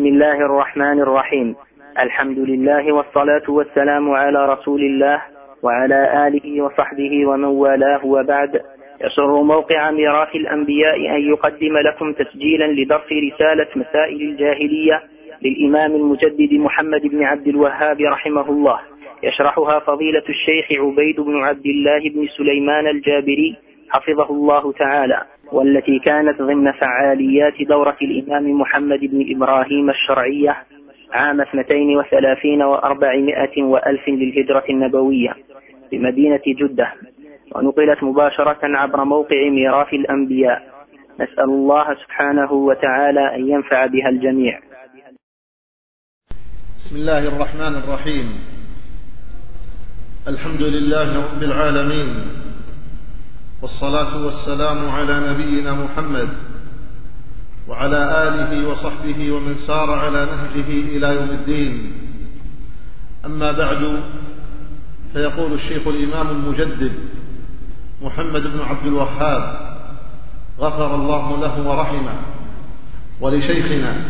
بسم الله الرحمن الرحيم. الحمد لله والصلاة والسلام على رسول الله وعلى آله وصحبه ومن والاه وبعد. يسر موقع ميراث الأنبياء أن يقدم لكم تسجيلا لدرس رسالة مسائل الجاهلية للإمام المجدد محمد بن عبد الوهاب رحمه الله. يشرحها فضيلة الشيخ عبيد بن عبد الله بن سليمان الجابري حفظه الله تعالى. والتي كانت ضمن فعاليات دورة الإمام محمد بن إبراهيم الشرعية عام 32 وأربعمائة وألف للهجرة النبوية بمدينة جدة ونقلت مباشرة عبر موقع ميراث الأنبياء. نسأل الله سبحانه وتعالى أن ينفع بها الجميع. بسم الله الرحمن الرحيم. الحمد لله رب العالمين. والصلاة والسلام على نبينا محمد وعلى آله وصحبه ومن سار على نهجه إلى يوم الدين. أما بعد فيقول الشيخ الإمام المجدد محمد بن عبد الوهاب غفر الله له ورحمه ولشيخنا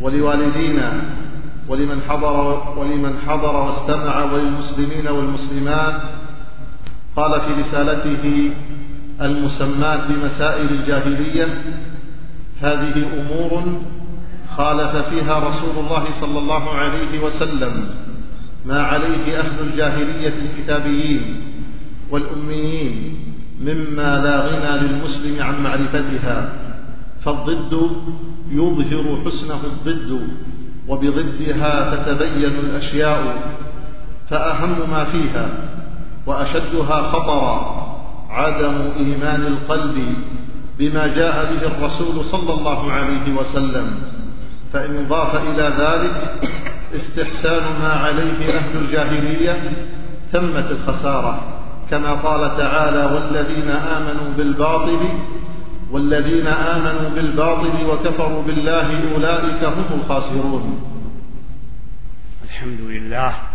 ولوالدينا ولمن حضر ولمن حضر واستمع وللمسلمين والمسلمات قال في رسالته المسماة بمسائل الجاهلية هذه أمور خالف فيها رسول الله صلى الله عليه وسلم ما عليه أهل الجاهلية الكتابيين والأميين مما لا غنى للمسلم عن معرفتها فالضد يظهر حسنه الضد وبضدها تتبين الأشياء فأهم ما فيها. وأشدها خطرا عدم إيمان القلب بما جاء به الرسول صلى الله عليه وسلم. فإن ضاف إلى ذلك استحسان ما عليه أهل الجاهلية تمت الخسارة كما قال تعالى والذين آمنوا بالباطل والذين آمنوا بالباطل وكفروا بالله أولئك هم الخاسرون. الحمد لله.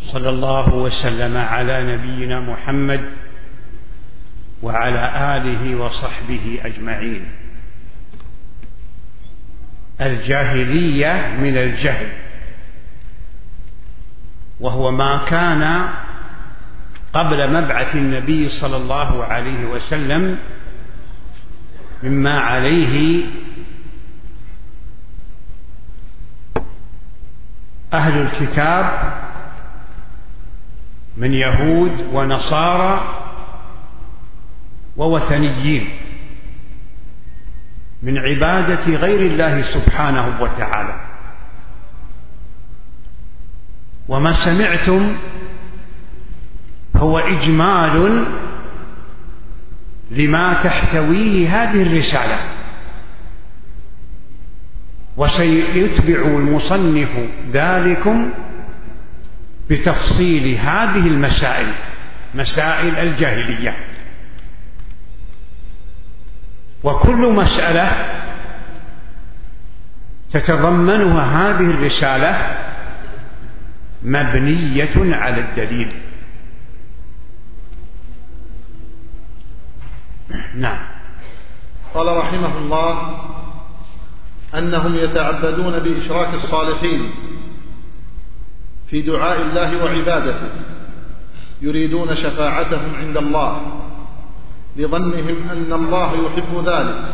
صلى الله وسلم على نبينا محمد وعلى آله وصحبه أجمعين. الجاهلية من الجهل وهو ما كان قبل مبعث النبي صلى الله عليه وسلم مما عليه أهل الكتاب من يهود ونصارى ووثنيين من عبادة غير الله سبحانه وتعالى. وما سمعتم هو إجمال لما تحتويه هذه الرسالة. وسيتبع المصنف ذلكم بتفصيل هذه المسائل مسائل الجاهلية. وكل مسألة تتضمنها هذه الرسالة مبنية على الدليل. نعم. قال رحمه الله أنهم يتعبدون بإشراك الصالحين. في دعاء الله وعبادته يريدون شفاعتهم عند الله لظنهم أن الله يحب ذلك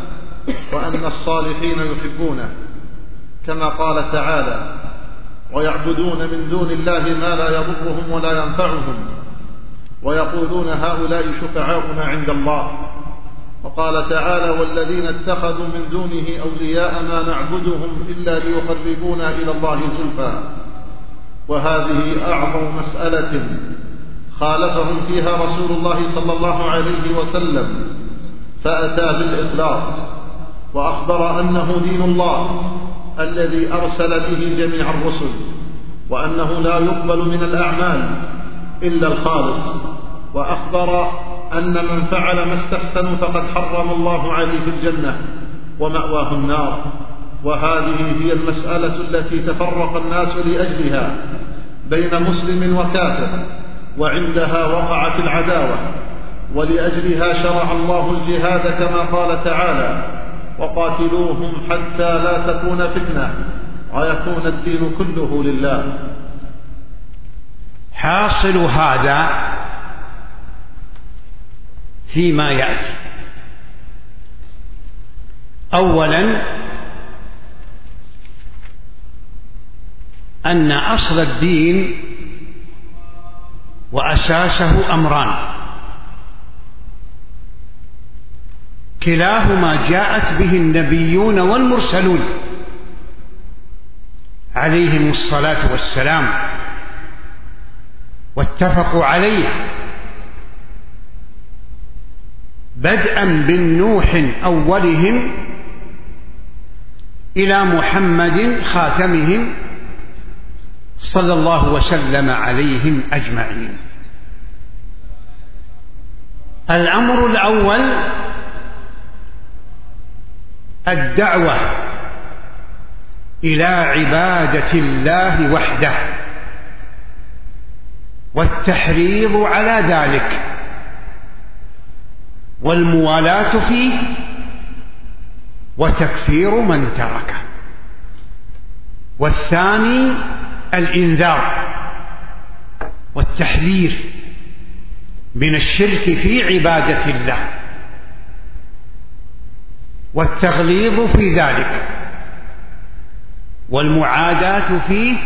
وأن الصالحين يحبونه كما قال تعالى ويعبدون من دون الله ما لا يضرهم ولا ينفعهم ويقولون هؤلاء شفعاؤنا عند الله. وقال تعالى والذين اتخذوا من دونه أولياء ما نعبدهم إلا ليقربونا إلى الله زلفى. وهذه أعظم مسألة خالفهم فيها رسول الله صلى الله عليه وسلم فأتى بالإخلاص وأخبر أنه دين الله الذي أرسل به جميع الرسل وأنه لا يقبل من الأعمال إلا الخالص وأخبر أن من فعل ما استحسن فقد حرم الله عليه الجنة ومأواه النار. وهذه هي المسألة التي تفرق الناس لأجلها بين مسلم وكافر وعندها وقعت العداوة ولأجلها شرع الله الجهاد كما قال تعالى وقاتلوهم حتى لا تكون فتنة ويكون الدين كله لله. حاصل هذا فيما يأتي. أولا أن أصل الدين وأساسه أمران. كلاهما جاءت به النبيون والمرسلون عليهم الصلاة والسلام واتفقوا عليه بدءا بالنوح أولهم إلى محمد خاتمهم صلى الله وسلم عليهم أجمعين. الأمر الأول الدعوة إلى عبادة الله وحده والتحريض على ذلك والموالاة فيه وتكفير من تركه. والثاني الإنذار والتحذير من الشرك في عبادة الله والتغليظ في ذلك والمعاداة فيه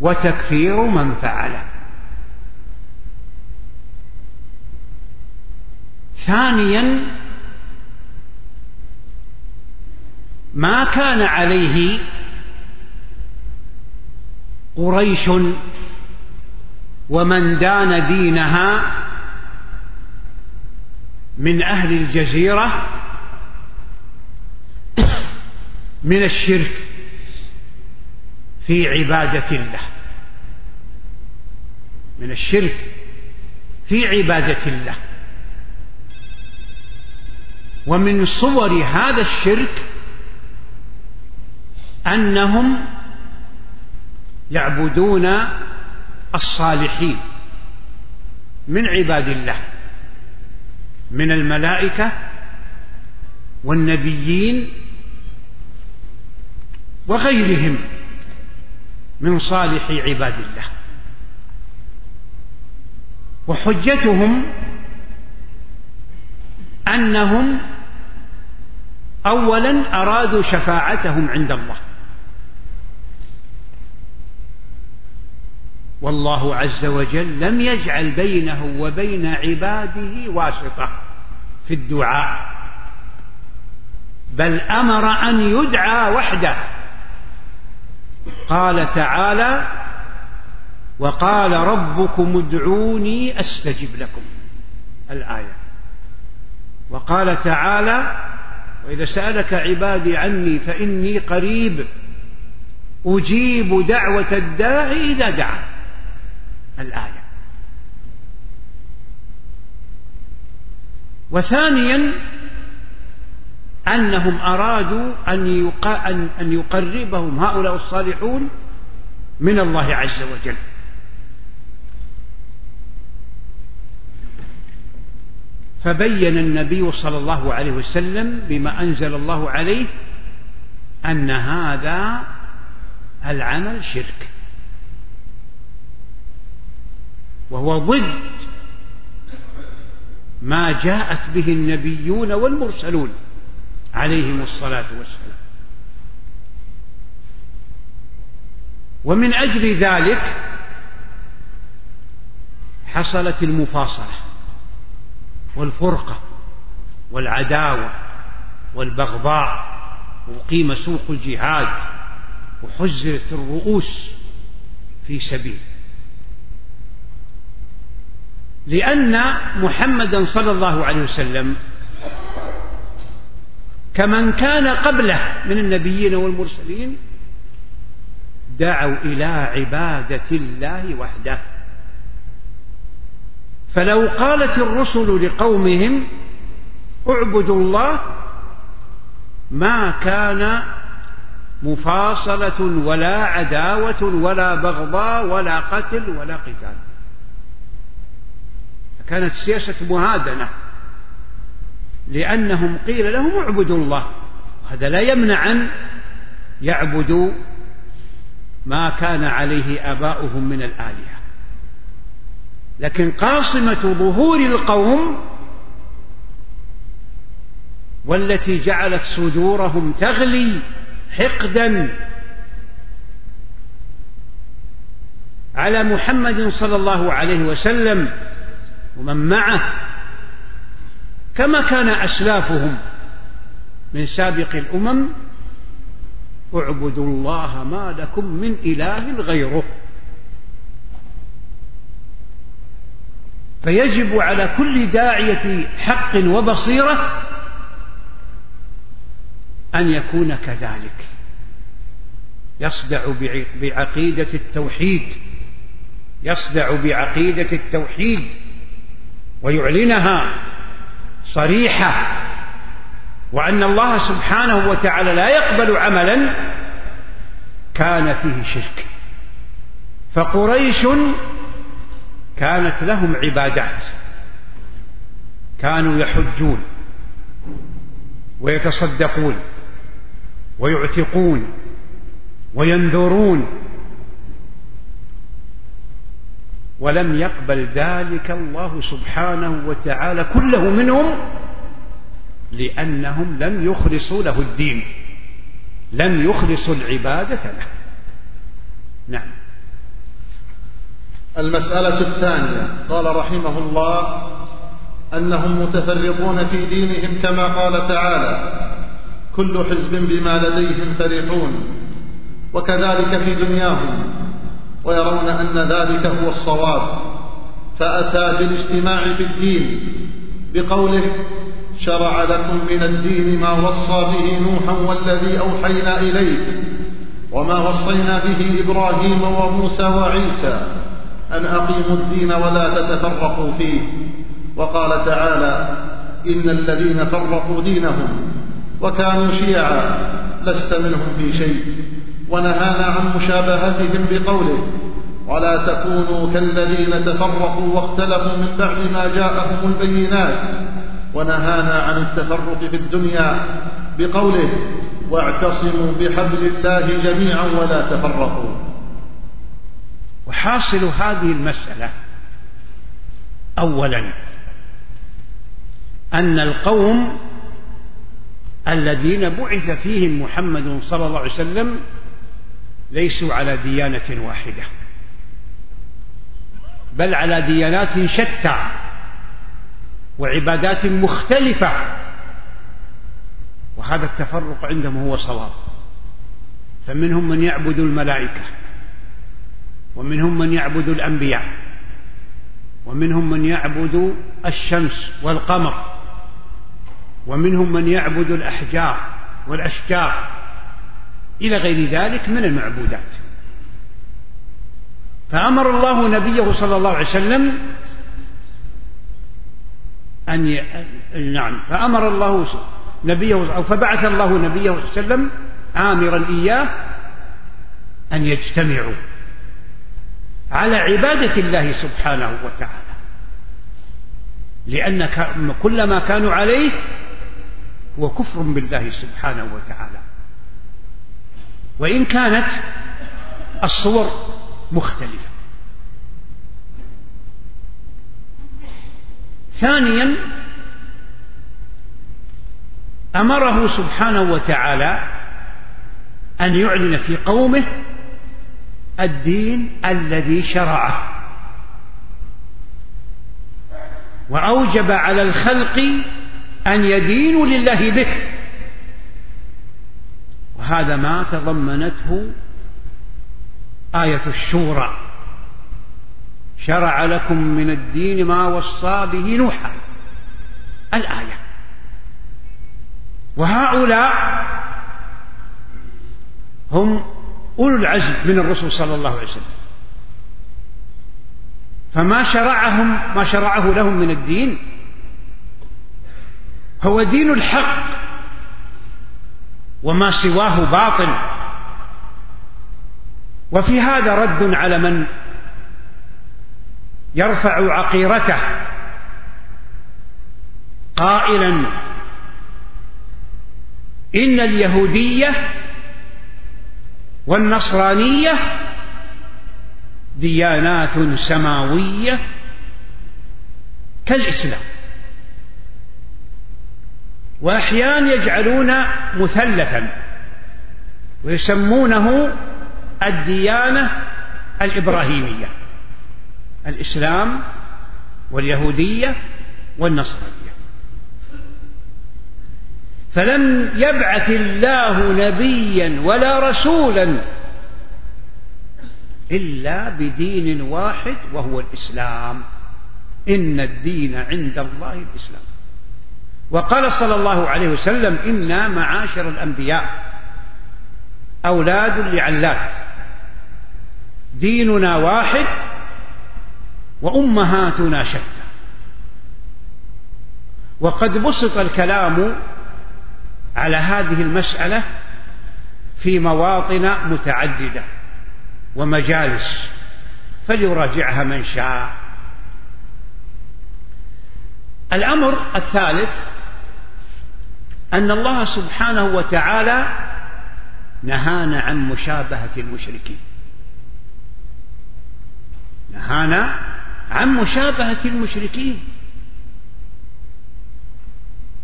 وتكفير من فعله. ثانيا ما كان عليه قريش ومن دان دينها من أهل الجزيرة من الشرك في عبادة الله. من الشرك في عبادة الله. ومن صور هذا الشرك أنهم يعبدون الصالحين من عباد الله من الملائكة والنبيين وغيرهم من صالح عباد الله. وحجتهم أنهم أولا أرادوا شفاعتهم عند الله. والله عز وجل لم يجعل بينه وبين عباده واسطة في الدعاء بل أمر أن يدعى وحده. قال تعالى وقال ربكم ادعوني أستجب لكم. الآية. وقال تعالى وإذا سألك عبادي عني فإني قريب أجيب دعوة الداعي إذا دعا. الآية. وثانيا أنهم أرادوا أن يقربهم هؤلاء الصالحون من الله عز وجل. فبين النبي صلى الله عليه وسلم بما أنزل الله عليه أن هذا العمل شرك. وهو ضد ما جاءت به النبيون والمرسلون عليهم الصلاة والسلام. ومن أجل ذلك حصلت المفاصلة والفرقة والعداوة والبغضاء وقيم سوق الجهاد وحزرت الرؤوس في سبيل. لأن محمدا صلى الله عليه وسلم كمن كان قبله من النبيين والمرسلين دعوا إلى عبادة الله وحده. فلو قالت الرسل لقومهم اعبدوا الله ما كان مفاصلة ولا عداوة ولا بغضاء ولا قتل ولا قتال. كانت سياسة مهادنة. لأنهم قيل لهم اعبدوا الله. هذا لا يمنع أن يعبدوا ما كان عليه آباؤهم من الآلهة. لكن قاصمة ظهور القوم والتي جعلت صدورهم تغلي حقدا على محمد صلى الله عليه وسلم ومن معه كما كان أسلافهم من سابق الأمم اعبدوا الله ما لكم من إله غيره. فيجب على كل داعية حق وبصيرة أن يكون كذلك. يصدع بعقيدة التوحيد. يصدع بعقيدة التوحيد. ويعلنها صريحة وأن الله سبحانه وتعالى لا يقبل عملا كان فيه شرك. فقريش كانت لهم عبادات كانوا يحجون ويتصدقون ويعتقون وينذرون ولم يقبل ذلك الله سبحانه وتعالى كله منهم لأنهم لم يخلصوا له الدين لم يخلصوا العبادة له. نعم. المسألة الثانية قال رحمه الله أنهم متفرقون في دينهم كما قال تعالى كل حزب بما لديهم فرحون وكذلك في دنياهم. ويرون أن ذلك هو الصواب. فأتى بالاجتماع في الدين بقوله شرع لكم من الدين ما وصى به نوحا والذي أوحينا إليك وما وصينا به إبراهيم وموسى وعيسى أن أقيموا الدين ولا تتفرقوا فيه وقال تعالى إن الذين فرقوا دينهم وكانوا شيعا لست منهم في شيء ونهانا عن مشابهتهم بقوله ولا تكونوا كالذين تفرقوا واختلفوا من بعد ما جاءهم البينات ونهانا عن التفرق في الدنيا بقوله واعتصموا بحبل الله جميعا ولا تفرقوا. وحاصل هذه المسألة أولا أن القوم الذين بعث فيهم محمد صلى الله عليه وسلم ليسوا على ديانة واحدة. بل على ديانات شتى وعبادات مختلفة. وهذا التفرق عندهم هو صواب. فمنهم من يعبد الملائكة ومنهم من يعبد الأنبياء ومنهم من يعبد الشمس والقمر ومنهم من يعبد الأحجار والأشجار. إلى غير ذلك من المعبودات. فأمر الله نبيه صلى الله عليه وسلم أن ي... نعم فأمر الله نبيه أو فبعث الله نبيه صلى الله عليه وسلم آمرا إياه أن يجتمعوا على عبادة الله سبحانه وتعالى. لأن كل ما كانوا عليه هو كفر بالله سبحانه وتعالى. وإن كانت الصور مختلفة. ثانيا أمره سبحانه وتعالى أن يعلن في قومه الدين الذي شرعه. وأوجب على الخلق أن يدينوا لله به. وهذا ما تضمنته آية الشورى. شرع لكم من الدين ما وصى به نوحا. الآية. وهؤلاء هم أولو العزم من الرسل صلى الله عليه وسلم. فما شرعهم ما شرعه لهم من الدين هو دين الحق. وما سواه باطل. وفي هذا رد على من يرفع عقيرته قائلا إن اليهودية والنصرانية ديانات سماوية كالإسلام. وأحيانا يجعلون مثلثا ويسمونه الديانة الإبراهيمية الإسلام واليهودية والنصرانية. فلم يبعث الله نبيا ولا رسولا إلا بدين واحد وهو الإسلام. إن الدين عند الله الإسلام. وقال صلى الله عليه وسلم إنا معاشر الأنبياء أولاد لعلات ديننا واحد وأمهاتنا شتى. وقد بسط الكلام على هذه المسألة في مواطن متعددة ومجالس فليراجعها من شاء. الأمر الثالث أن الله سبحانه وتعالى نهانا عن مشابهة المشركين. نهانا عن مشابهة المشركين.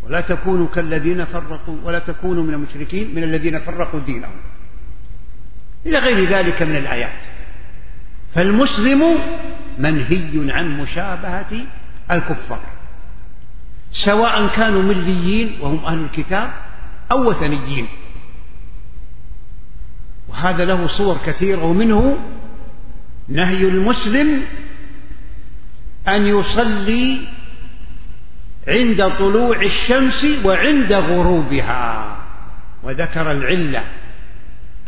ولا تكونوا كالذين فرقوا ولا تكونوا من المشركين من الذين فرقوا دينهم. إلى غير ذلك من الآيات. فالمسلم منهي عن مشابهة الكفار. سواء كانوا مليين وهم أهل الكتاب أو وثنيين. وهذا له صور كثيرة ومنه نهي المسلم أن يصلي عند طلوع الشمس وعند غروبها. وذكر العلة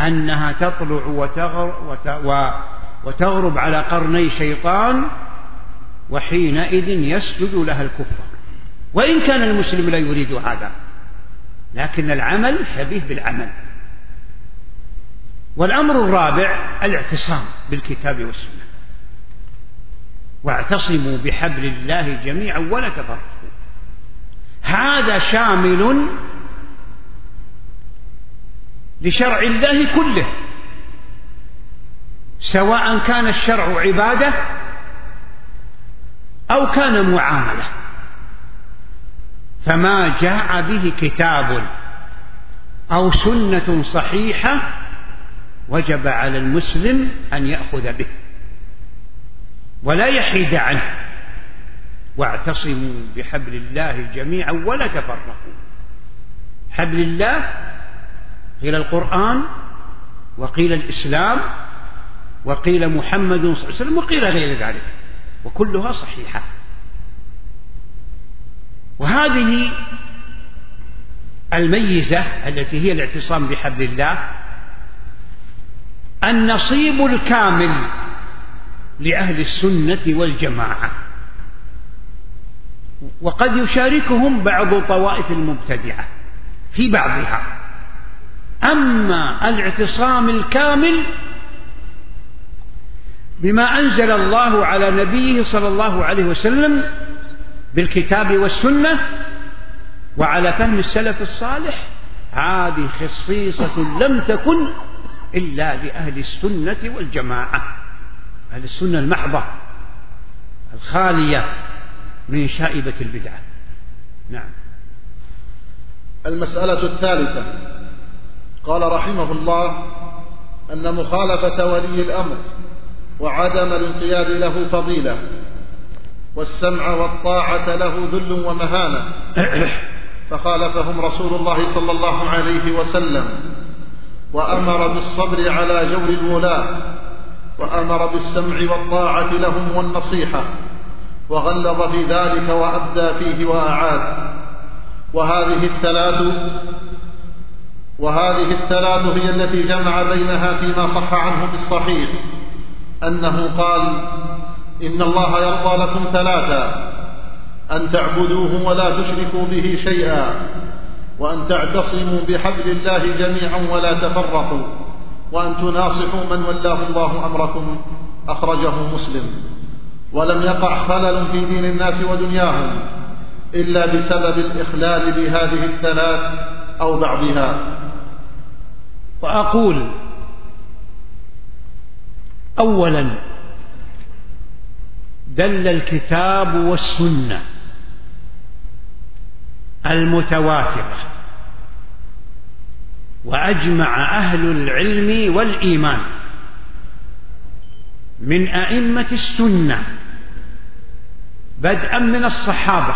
أنها تطلع وتغرب على قرني شيطان وحينئذ يسجد لها الكفار وإن كان المسلم لا يريد هذا. لكن العمل شبيه بالعمل. والأمر الرابع الاعتصام بالكتاب والسنة. واعتصموا بحبل الله جميعا ولا تفرقوا. هذا شامل لشرع الله كله. سواء كان الشرع عبادة أو كان معاملة. فما جاء به كتاب أو سنة صحيحة وجب على المسلم أن يأخذ به ولا يحيد عنه. واعتصموا بحبل الله جميعا ولا تفرقوا. حبل الله قيل القرآن وقيل الإسلام وقيل محمد صلى الله عليه وسلم وقيل غير ذلك وكلها صحيحة. وهذه الميزة التي هي الاعتصام بحبل الله النصيب الكامل لأهل السنة والجماعة. وقد يشاركهم بعض طوائف المبتدعة في بعضها. أما الاعتصام الكامل بما أنزل الله على نبيه صلى الله عليه وسلم بالكتاب والسنة وعلى فهم السلف الصالح هذه خصيصة لم تكن إلا لأهل السنة والجماعة. أهل السنة المحضة الخالية من شائبة البدعة نعم. المسألة الثالثة. قال رحمه الله أن مخالفة ولي الأمر وعدم الانقياد له فضيلة. والسمع والطاعة له ذل ومهانة. فخالفهم رسول الله صلى الله عليه وسلم. وأمر بالصبر على جور الولاة وأمر بالسمع والطاعة لهم والنصيحة. وغلظ في ذلك وأبدى فيه وأعاد. وهذه الثلاث وهذه الثلاث هي التي جمع بينها فيما صح عنه في الصحيح. أنه قال إن الله يرضى لكم ثلاثا أن تعبدوه ولا تشركوا به شيئا وأن تعتصموا بحبل الله جميعا ولا تفرقوا وأن تناصحوا من ولاه الله أمركم أخرجه مسلم. ولم يقع خلل في دين الناس ودنياهم إلا بسبب الإخلال بهذه الثلاث أو بعضها. وأقول أولا دل الكتاب والسنة المتواترة وأجمع أهل العلم والإيمان من أئمة السنة بدءا من الصحابة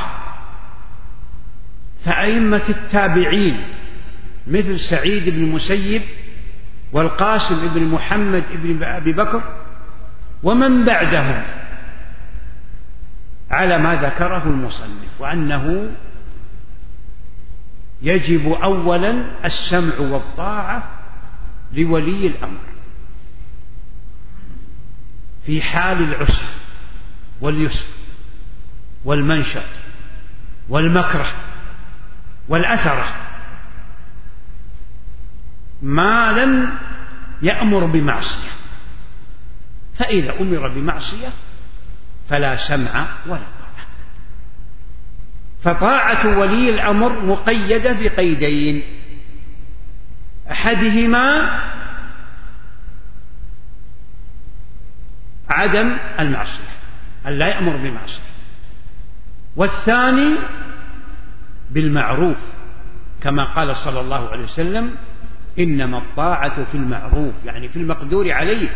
فأئمة التابعين مثل سعيد بن المسيب والقاسم بن محمد بن أبي بكر ومن بعدهم على ما ذكره المصنف وأنه يجب أولا السمع والطاعة لولي الأمر في حال العسر واليسر والمنشط والمكره والأثرة. ما لم يأمر بمعصية فإذا أمر بمعصية فلا سمع ولا طاعة. فطاعة ولي الأمر مقيدة بقيدين. أحدهما عدم المعصية أن لا يأمر بمعصية والثاني بالمعروف كما قال صلى الله عليه وسلم إنما الطاعة في المعروف يعني في المقدور عليه.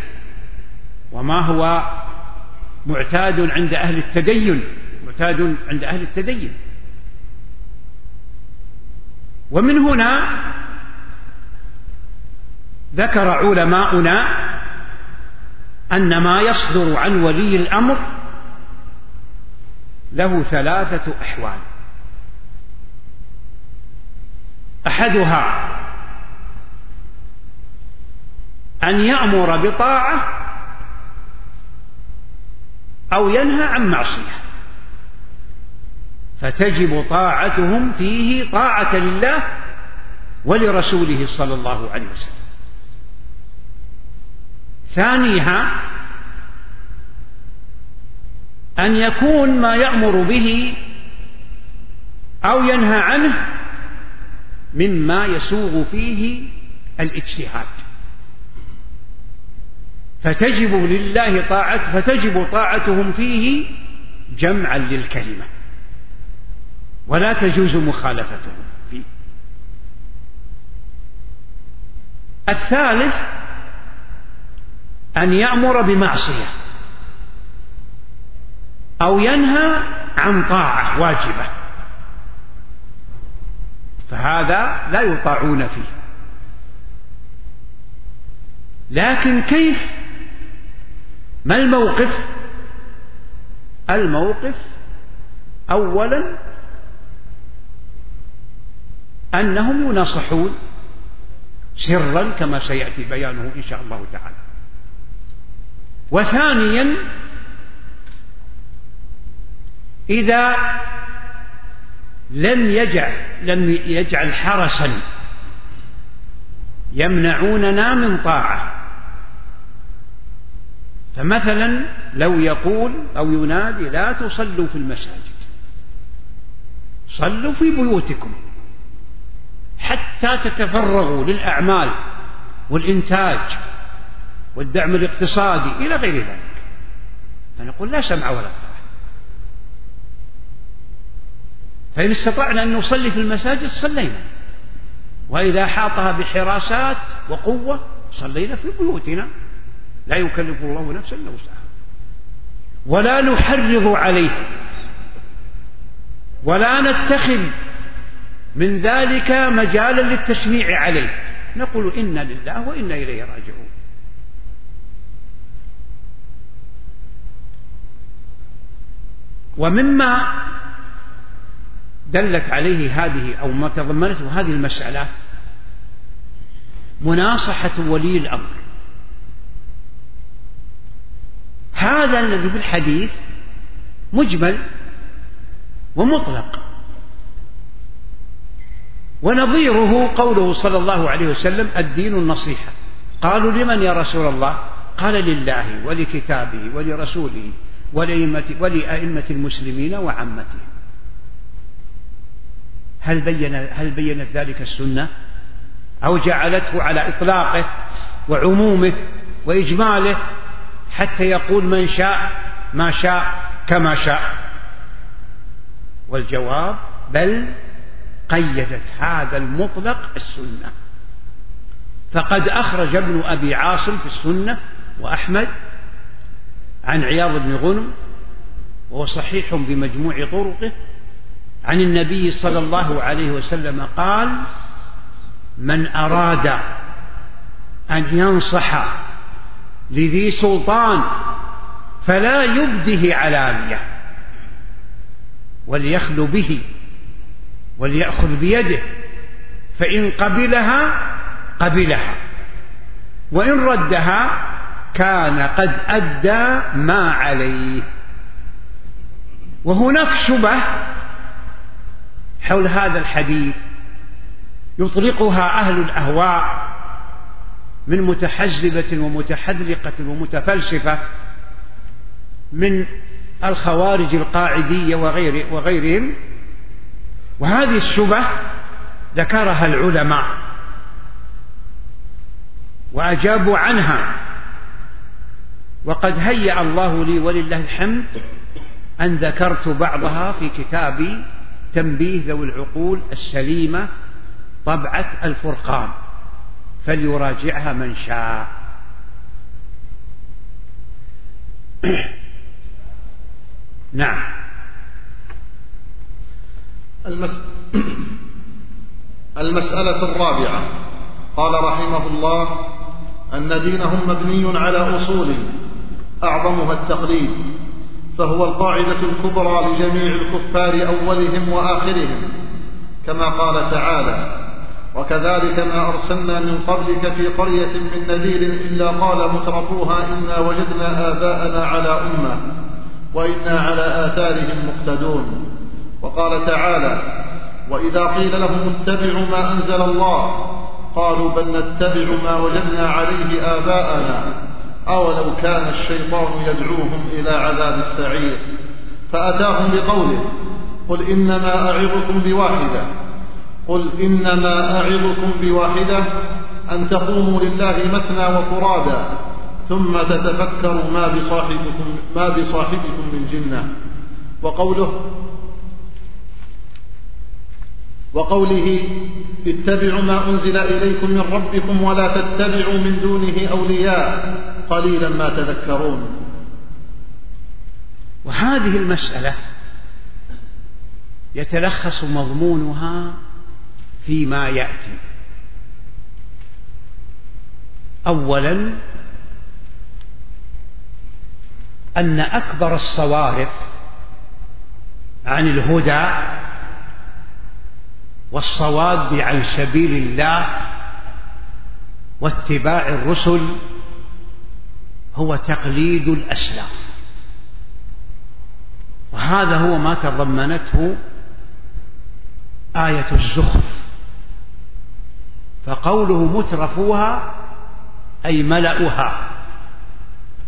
وما هو معتاد عند أهل التدين معتاد عند أهل التدين. ومن هنا ذكر علماؤنا أن ما يصدر عن ولي الأمر له ثلاثة أحوال. أحدها أن يأمر بطاعة أو ينهى عن معصية. فتجب طاعتهم فيه طاعة لله ولرسوله صلى الله عليه وسلم. ثانيها أن يكون ما يأمر به أو ينهى عنه مما يسوغ فيه الاجتهاد. فتجب لله طاعة فتجب طاعتهم فيه جمعا للكلمة. ولا تجوز مخالفتهم فيه الثالث أن يأمر بمعصية. أو ينهى عن طاعة واجبة. فهذا لا يطاعون فيه. لكن كيف ما الموقف؟ الموقف اولا أنهم يناصحون سرا كما سيأتي بيانه إن شاء الله تعالى. وثانيا إذا لم يجعل لم يجعل حرسا يمنعوننا من طاعة. فمثلا لو يقول أو ينادي لا تصلوا في المساجد. صلوا في بيوتكم حتى تتفرغوا للأعمال والإنتاج والدعم الاقتصادي إلى غير ذلك. فنقول لا سمع ولا طاعة. فإن استطعنا أن نصلي في المساجد صلينا. وإذا حاطها بحراسات وقوة صلينا في بيوتنا. لا يكلف الله نفسا إلا وسعها. ولا نحرض عليه. ولا نتخذ من ذلك مجالا للتشنيع عليه. نقول إنا لله وأنا إليه راجعون. ومما دلت عليه هذه أو ما تضمنته هذه المسألة مناصحة ولي الأمر. هذا الذي في الحديث مجمل ومطلق. ونظيره قوله صلى الله عليه وسلم الدين النصيحة. قالوا لمن يا رسول الله؟ قال لله ولكتابه ولرسوله ولأئمة, المسلمين وعامتهم هل بين هل بينت ذلك السنة؟ أو جعلته على إطلاقه وعمومه وإجماله حتى يقول من شاء ما شاء كما شاء. والجواب بل قيدت هذا المطلق السنة. فقد أخرج ابن أبي عاصم في السنة وأحمد عن عياض بن غنم وهو صحيح بمجموع طرقه عن النبي صلى الله عليه وسلم قال من أراد أن ينصح لذي سلطان فلا يبده علانية وليخلو به وليأخذ بيده فإن قبلها قبلها وإن ردها كان قد أدى ما عليه. وهناك شبه حول هذا الحديث يطلقها أهل الأهواء من متحزبة ومتحذلقة ومتفلسفة من الخوارج القاعدية وغير وغيرهم. وهذه الشبه ذكرها العلماء وأجابوا عنها. وقد هيأ الله لي ولله الحمد أن ذكرت بعضها في كتابي تنبيه ذوي العقول السليمة طبعة الفرقان. فليراجعها من شاء. نعم. المس... المسألة الرابعة. قال رحمه الله أن دينهم مبني على أصول أعظمها التقليد فهو القاعدة الكبرى لجميع الكفار أولهم وآخرهم كما قال تعالى وكذلك ما أرسلنا من قبلك في قرية من نذير إلا قال مترفوها إنا وجدنا آباءنا على أمة وإنا على آثارهم مقتدون. وقال تعالى وإذا قيل لهم اتبعوا ما أنزل الله قالوا بل نتبع ما وجدنا عليه آباءنا. أولو كان الشيطان يدعوهم إلى عذاب السعير. فأتاهم بقوله قل إنما أعظكم بواحدة. قل إنما أعظكم بواحدة أن تقوموا لله مثنى وفرادا ثم تتفكروا ما بصاحبكم ما بصاحبكم من جنة. وقوله وقوله اتبعوا ما أنزل إليكم من ربكم ولا تتبعوا من دونه أولياء قليلا ما تذكرون. وهذه المسألة يتلخص مضمونها فيما يأتي. أولا أن أكبر الصوارف عن الهدى والصواب عن سبيل الله واتباع الرسل هو تقليد الأسلاف. وهذا هو ما تضمنته آية الزخرف. فقوله مترفوها أي ملأها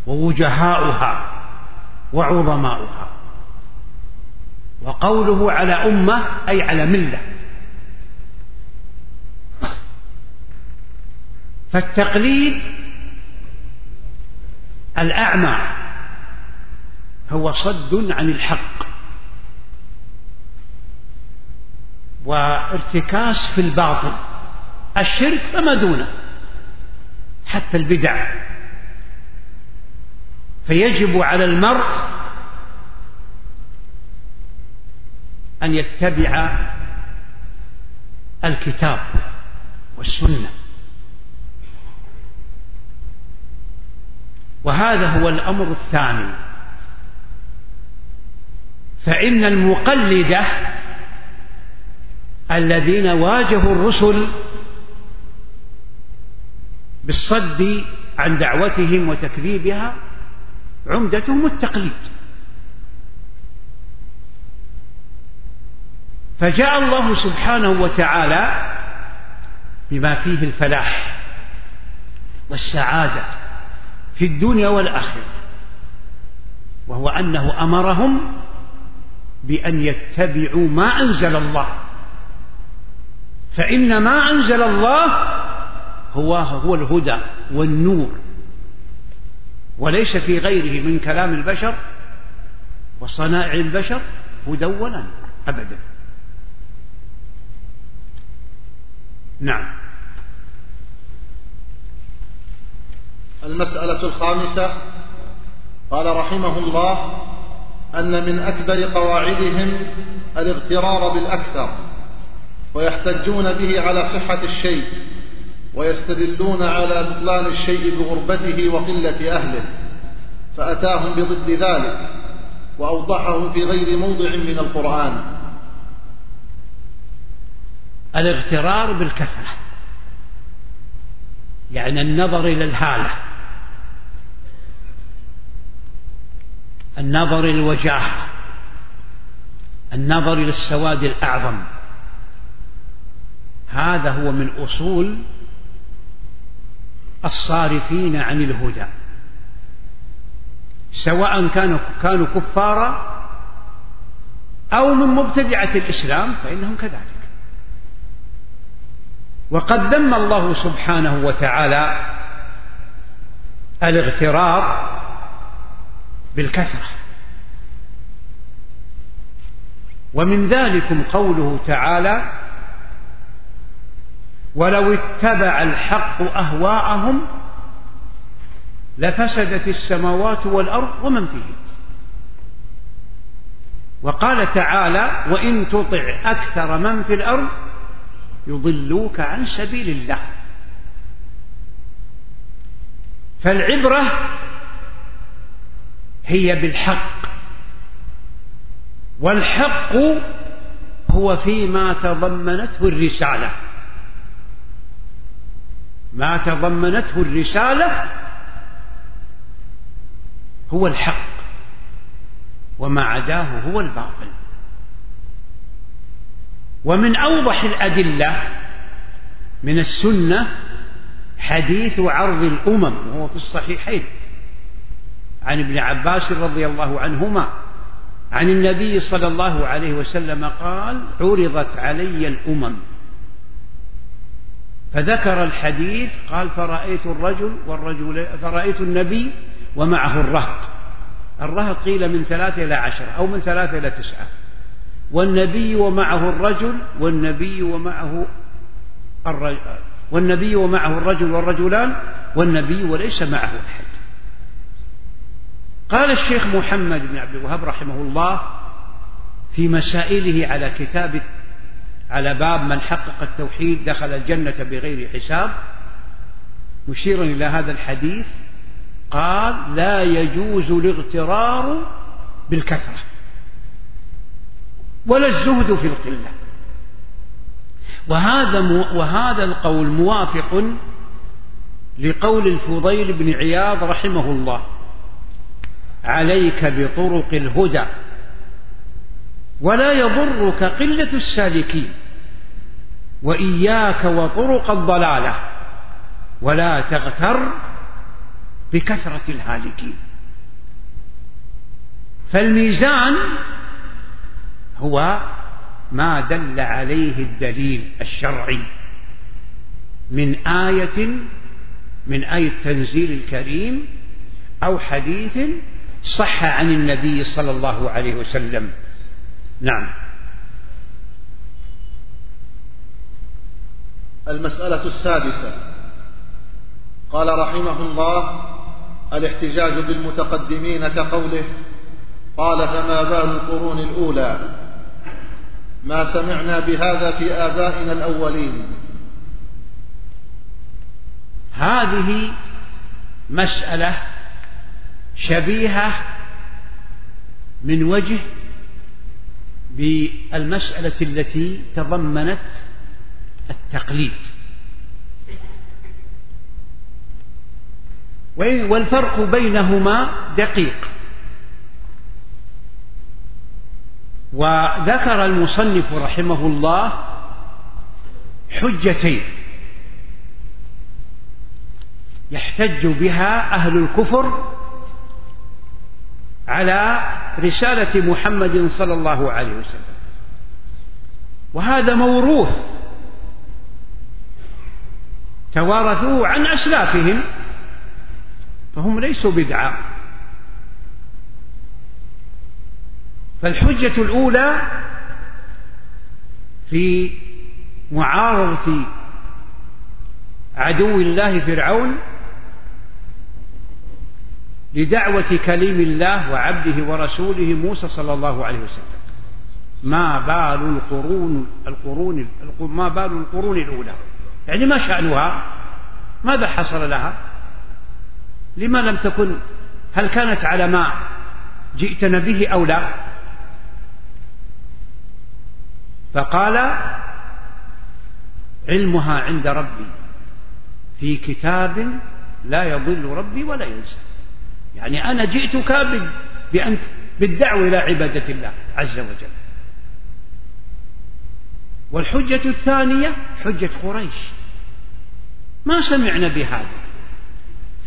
ووجهاؤها وعظماؤها. وقوله على أمة أي على ملة. فالتقليد الأعمى هو صد عن الحق. وارتكاس في الباطل الشرك فما دونه. حتى البدع. فيجب على المرء أن يتبع الكتاب والسنة. وهذا هو الأمر الثاني. فإن المقلدة الذين واجهوا الرسل بالصد عن دعوتهم وتكذيبها عمدتهم التقليد فجاء الله سبحانه وتعالى بما فيه الفلاح والسعادة في الدنيا والآخرة وهو أنه أمرهم بأن يتبعوا ما أنزل الله. فإن ما أنزل الله هو هو الهدى والنور وليس في غيره من كلام البشر وصنائع البشر هدى ولا أبدا. نعم. المسألة الخامسة قال رحمه الله أن من أكبر قواعدهم الاغترار بالأكثر ويحتجون به على صحة الشيء. ويستدلون على بطلان الشيء بغربته وقلة أهله فأتاهم بضد ذلك وأوضحه في غير موضع من القرآن. الاغترار بالكثرة يعني النظر إلى الهالة النظر الوجاهة النظر إلى السواد الأعظم هذا هو من أصول الصارفين عن الهدى. سواء كانوا كانوا كفارا أو من مبتدعة الإسلام فإنهم كذلك. وقد ذم الله سبحانه وتعالى الاغترار بالكثرة. ومن ذلكم قوله تعالى ولو اتبع الحق أهواءهم لفسدت السماوات والأرض ومن فيهن. وقال تعالى وإن تطع أكثر من في الأرض يضلوك عن سبيل الله. فالعبرة هي بالحق والحق هو فيما تضمنته الرسالة. ما تضمنته الرسالة هو الحق وما عداه هو الباطل. ومن أوضح الأدلة من السنة حديث عرض الأمم وهو في الصحيحين عن ابن عباس رضي الله عنهما عن النبي صلى الله عليه وسلم قال عرضت علي الأمم فذكر الحديث قال فرأيت الرجل والرجل فرأيت النبي ومعه الرهط. الرهط قيل من ثلاثة إلى عشرة أو من ثلاثة إلى تسعة. والنبي ومعه الرجل والنبي ومعه الرجل والنبي ومعه الرجل والرجلان والنبي وليس معه أحد. قال الشيخ محمد بن عبد الوهاب رحمه الله في مسائله على كتاب على باب من حقق التوحيد دخل الجنة بغير حساب. مشيرا إلى هذا الحديث قال لا يجوز الاغترار بالكثرة ولا الزهد في القلة. وهذا وهذا القول موافق لقول الفضيل بن عياض رحمه الله عليك بطرق الهدى. ولا يضرك قلة السالكين. وإياك وطرق الضلالة. ولا تغتر بكثرة الهالكين. فالميزان هو ما دل عليه الدليل الشرعي من آية من آية تنزيل الكريم أو حديث صح عن النبي صلى الله عليه وسلم. نعم. المسألة السادسة. قال رحمه الله الاحتجاج بالمتقدمين كقوله قال فما بال القرون الأولى. ما سمعنا بهذا في آبائنا الأولين. هذه مسألة شبيهة من وجه بالمسألة التي تضمنت التقليد. والفرق بينهما دقيق. وذكر المصنف رحمه الله حجتين يحتج بها أهل الكفر على رسالة محمد صلى الله عليه وسلم. وهذا موروث. توارثوه عن أسلافهم. فهم ليسوا بدعة. فالحجة الأولى في معارضة عدو الله فرعون لدعوة كليم الله وعبده ورسوله موسى صلى الله عليه وسلم. ما بال القرون القرون ما بال القرون الأولى. يعني ما شأنها؟ ماذا حصل لها؟ لما لم تكن هل كانت على ما جئتنا به أو لا؟ فقال علمها عند ربي. في كتاب لا يضل ربي ولا ينسى. يعني أنا جئتك بأن بالدعوة إلى عبادة الله عز وجل. والحجة الثانية حجة قريش. ما سمعنا بهذا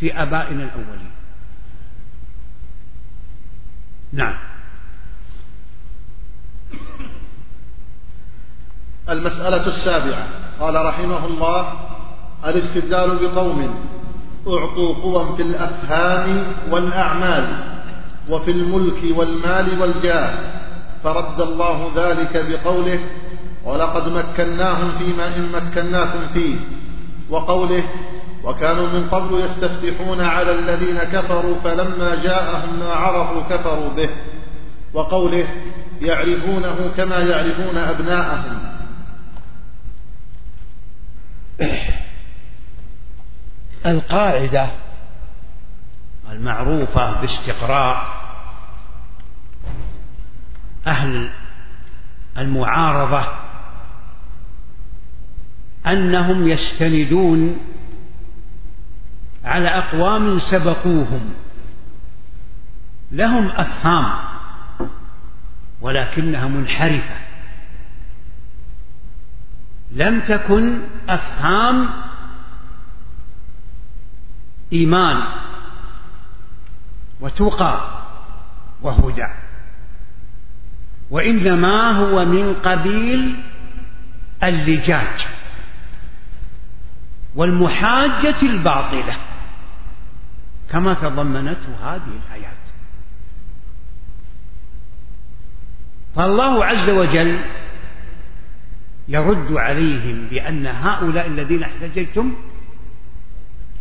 في آبائنا الأولين. نعم. المسألة السابعة. قال رحمه الله الاستدلال بقوم أعطوا قوى في الأفهام والأعمال وفي الملك والمال والجاه فرد الله ذلك بقوله ولقد مكناهم فيما إن مكناكم فيه وقوله وكانوا من قبل يستفتحون على الذين كفروا فلما جاءهم ما عرفوا كفروا به وقوله يعرفونه كما يعرفون أبناءهم القاعدة المعروفة باستقراء أهل المعارضة أنهم يستندون على أقوام سبقوهم. لهم أفهام ولكنها منحرفة. لم تكن أفهام إيمان وتقى وهدى. وإنما هو من قبيل اللجاج والمحاجة الباطلة كما تضمنته هذه الآيات. فالله عز وجل يرد عليهم بأن هؤلاء الذين احتججتم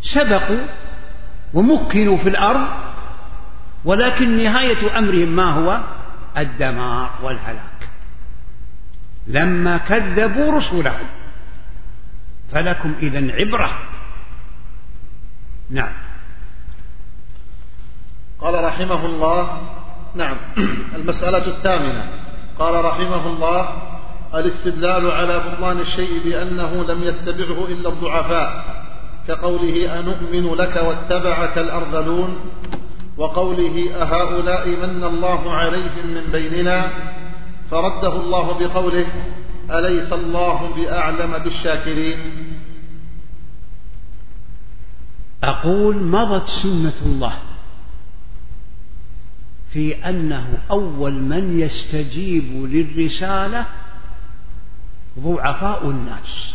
سبقوا ومكنوا في الأرض ولكن نهاية أمرهم ما هو؟ الدمار والهلاك. لما كذبوا رسلهم فلكم إذن عبرة. نعم. قال رحمه الله نعم. المسألة الثامنة. قال رحمه الله الاستدلال على بطلان الشيء بأنه لم يتبعه إلا الضعفاء. كقوله أنؤمن لك واتبعك الأرذلون وقوله أهؤلاء من الله عليهم من بيننا فرده الله بقوله أليس الله بأعلم بالشاكرين أقول مضت سنة الله في أنه أول من يستجيب للرسالة ضعفاء الناس.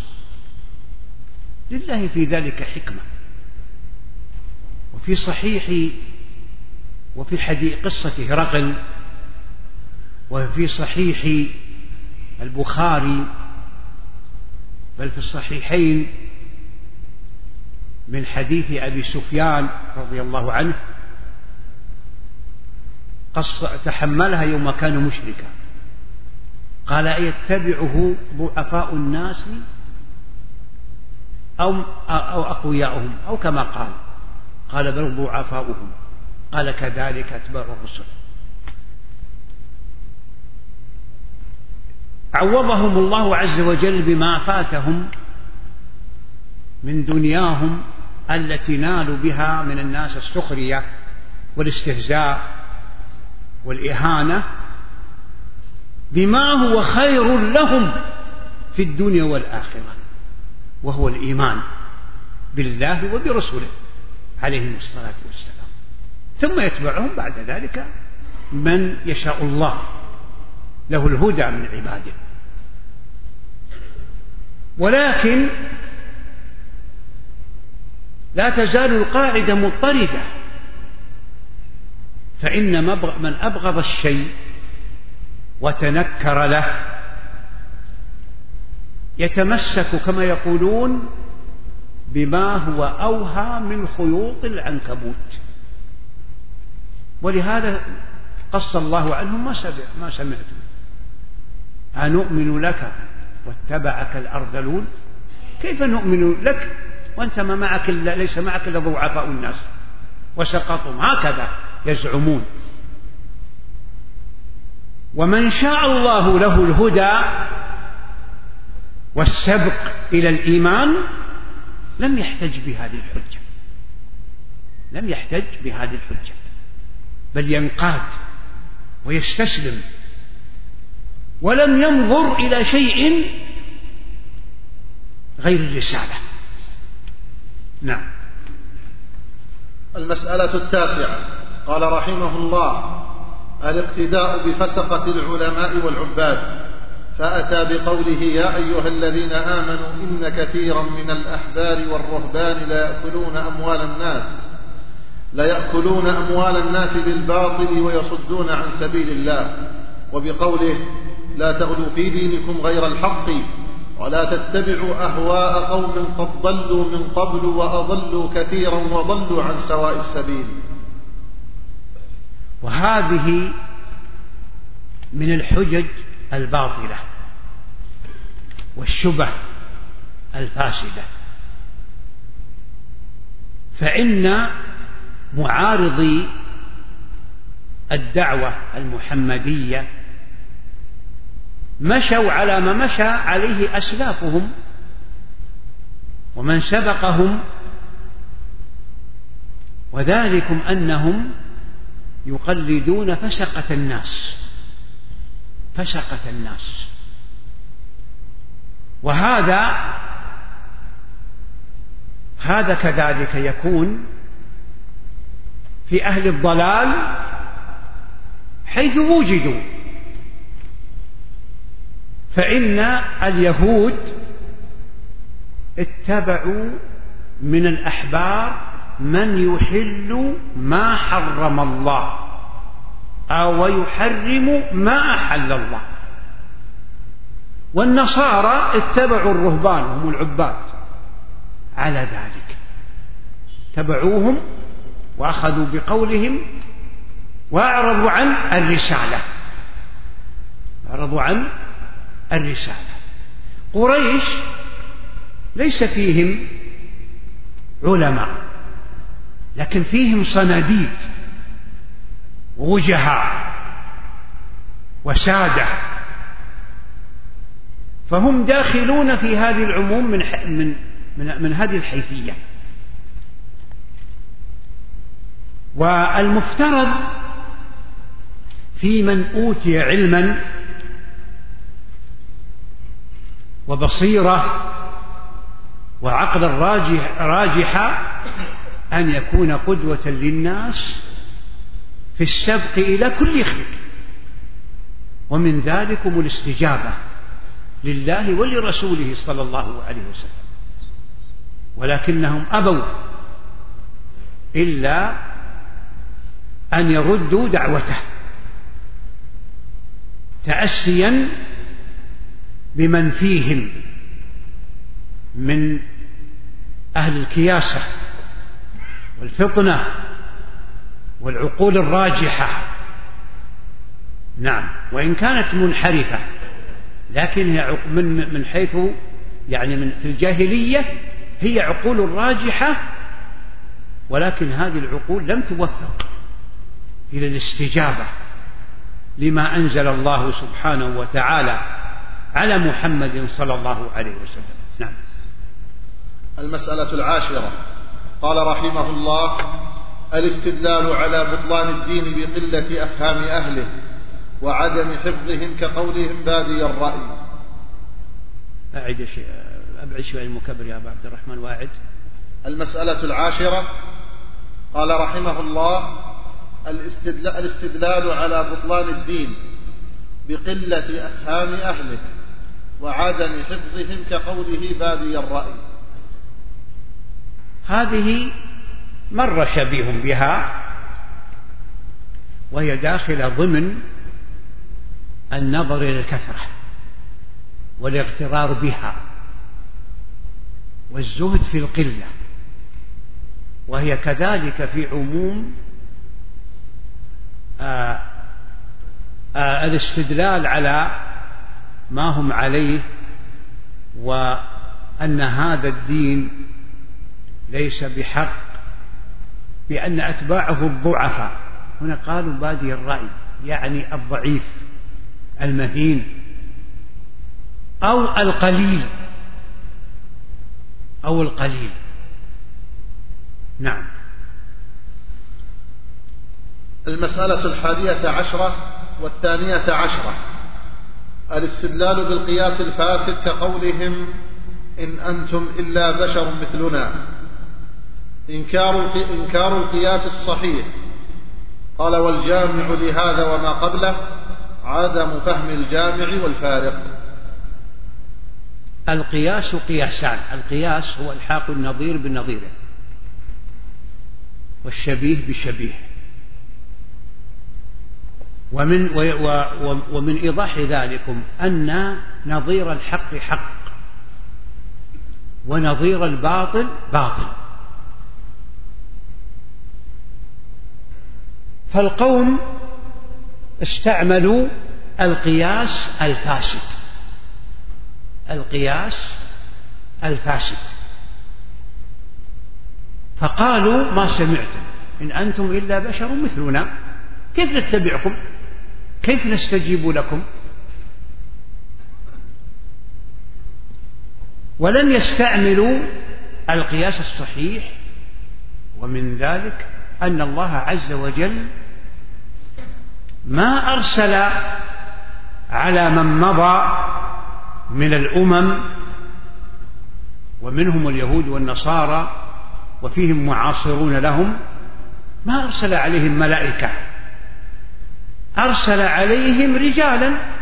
لله في ذلك حكمة. وفي صحيح وفي حديث قصة هرقل وفي صحيح البخاري بل في الصحيحين من حديث أبي سفيان رضي الله عنه قص تحملها يوم كان مشركا. قال أيتبعه ضعفاء الناس أو أو أقوياؤهم أو كما قال. قال بل ضعفاؤهم. قال كذلك أتباع الرسل. عوضهم الله عز وجل بما فاتهم من دنياهم التي نالوا بها من الناس السخرية والاستهزاء والإهانة بما هو خير لهم في الدنيا والآخرة. وهو الإيمان بالله وبرسوله عليهم الصلاة والسلام. ثم يتبعهم بعد ذلك من يشاء الله له الهدى من عباده. لا تزال القاعدة مضطردة. فإن من أبغض الشيء وتنكر له يتمسك كما يقولون بما هو أوهى من خيوط العنكبوت. ولهذا قص الله عنهم ما سمع ما سمعتم. أنؤمن لك واتبعك الأرذلون؟ كيف نؤمن لك وأنت ما معك إلا ليس معك إلا ضعفاء الناس؟ وسقطهم. هكذا يزعمون. ومن شاء الله له الهدى والسبق إلى الإيمان لم يحتج بهذه الحجة. لم يحتج بهذه الحجة. بل ينقاد ويستسلم ولم ينظر إلى شيء غير الرسالة. نعم. المسألة التاسعة. قال رحمه الله الاقتداء بفسقة العلماء والعباد. فأتى بقوله يا أيها الذين آمنوا إن كثيرا من الأحبار والرهبان ليأكلون أموال الناس ليأكلون أموال الناس بالباطل ويصدون عن سبيل الله. وبقوله لا تغلوا في دينكم غير الحق ولا تتبعوا أهواء قوم قد ضلوا من قبل وأضلوا كثيرا وضلوا عن سواء السبيل. وهذه من الحجج الباطلة والشبه الفاسدة. فإن معارضي الدعوة المحمدية مشوا على ما مشى عليه أسلافهم ومن سبقهم وذلكم أنهم يقلدون فسقة الناس. فسقة الناس. وهذا هذا كذلك يكون في أهل الضلال حيث وجدوا. فإن اليهود اتبعوا من الأحبار من يحل ما حرم الله. أو يحرم ما أحل الله. والنصارى اتبعوا الرهبان هم العباد. على ذلك. تبعوهم وأخذوا بقولهم وأعرضوا عن الرسالة. أعرضوا عن الرسالة. قريش ليس فيهم علماء لكن فيهم صناديد. ووجهاء وسادة. فهم داخلون في هذه العموم من من من, من هذه الحيثية. والمفترض في من أوتي علما وبصيرة وعقلا راجح راجحا أن يكون قدوة للناس في السبق إلى كل خير ومن ذلكم الاستجابة لله ولرسوله صلى الله عليه وسلم. ولكنهم أبوا إلا أن يردوا دعوته تأسيا بمن فيهم من أهل الكياسة والفطنة والعقول الراجحة. نعم. وإن كانت منحرفة لكن هي من من حيث يعني من في الجاهلية هي عقول راجحة ولكن هذه العقول لم توفق إلى الاستجابة لما أنزل الله سبحانه وتعالى على محمد صلى الله عليه وسلم. نعم. المسألة العاشرة. قال رحمه الله الاستدلال على بطلان الدين بقلة أفهام أهله وعدم حفظهم كقولهم بادي الرأي. أعد شيء أبعد شوي المكبر يا أبا عبد الرحمن واعد. المسألة العاشرة قال رحمه الله الاستدلال, الاستدلال على بطلان الدين بقلة أفهام أهله وعدم حفظهم كقوله بادي الرأي. هذه مر شبيه بها وهي داخلة ضمن النظر إلى الكثرة والاغترار بها والزهد في القلة وهي كذلك في عموم آآ آآ الاستدلال على ما هم عليه وأن هذا الدين ليس بحق بأن أتباعه الضعفاء. هنا قالوا بادي الرأي يعني الضعيف المهين أو القليل. أو القليل. نعم. المسألة الحادية عشرة والثانية عشرة. الاستدلال بالقياس الفاسد كقولهم إن أنتم إلا بشر مثلنا. إنكار إنكار القياس الصحيح. قال والجامع لهذا وما قبله عدم فهم الجامع والفارق. القياس قياسان. القياس هو إلحاق النظير بنظيره والشبيه بشبيه. ومن ومن إيضاح ذلكم أن نظير الحق حق ونظير الباطل باطل. فالقوم استعملوا القياس الفاسد. القياس الفاسد. فقالوا ما سمعتم إن أنتم إلا بشر مثلنا كيف نتبعكم؟ كيف نستجيب لكم؟ ولم يستعملوا القياس الصحيح ومن ذلك أن الله عز وجل ما أرسل على من مضى من الأمم ومنهم اليهود والنصارى وفيهم معاصرون لهم ما أرسل عليهم ملائكة أرسل عليهم رجالا.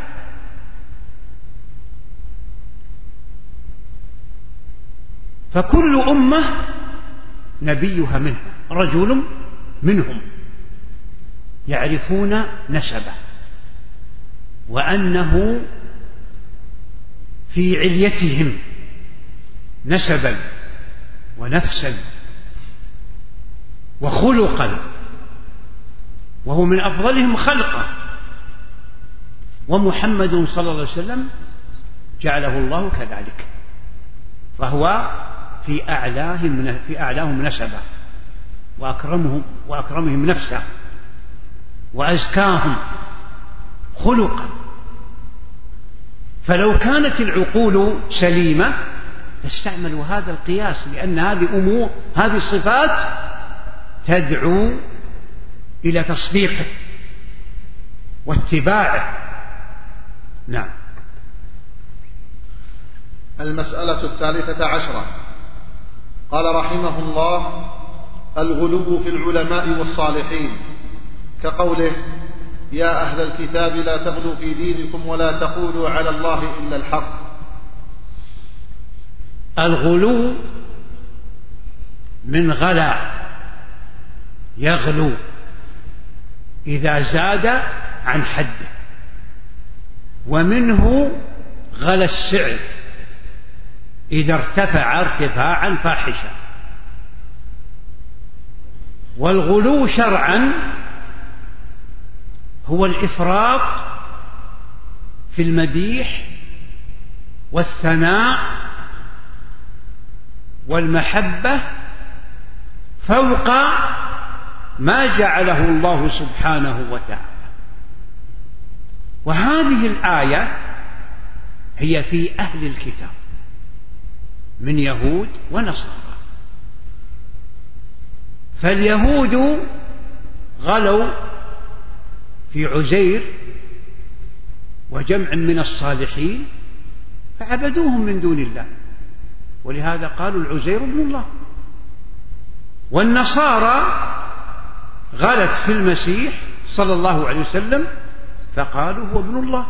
فكل أمة نبيها منها رجل منهم يعرفون نسبه وأنه في عليتهم نسبا ونفسا وخلقا وهو من أفضلهم خلقا ومحمد صلى الله عليه وسلم جعله الله كذلك فهو في أعلاهم في أعلاهم نسبا وأكرمهم وأكرمهم نفسا وأزكاهم خلقا. فلو كانت العقول سليمة تستعمل هذا القياس لأن هذه أمور هذه الصفات تدعو إلى تصديقه واتباعه. نعم. المسألة الثالثة عشرة. قال رحمه الله الغلو في العلماء والصالحين. كقوله يا أهل الكتاب لا تغلوا في دينكم ولا تقولوا على الله إلا الحق. الغلو من غلا يغلو إذا زاد عن حده ومنه غلا السعر إذا ارتفع ارتفاعا فاحشا والغلو شرعا هو الإفراط في المديح والثناء والمحبة فوق ما جعله الله سبحانه وتعالى. وهذه الآية هي في أهل الكتاب من يهود ونصارى. فاليهود غلوا في عزير وجمع من الصالحين فعبدوهم من دون الله. ولهذا قالوا العزير ابن الله. والنصارى غلت في المسيح صلى الله عليه وسلم فقالوا هو ابن الله.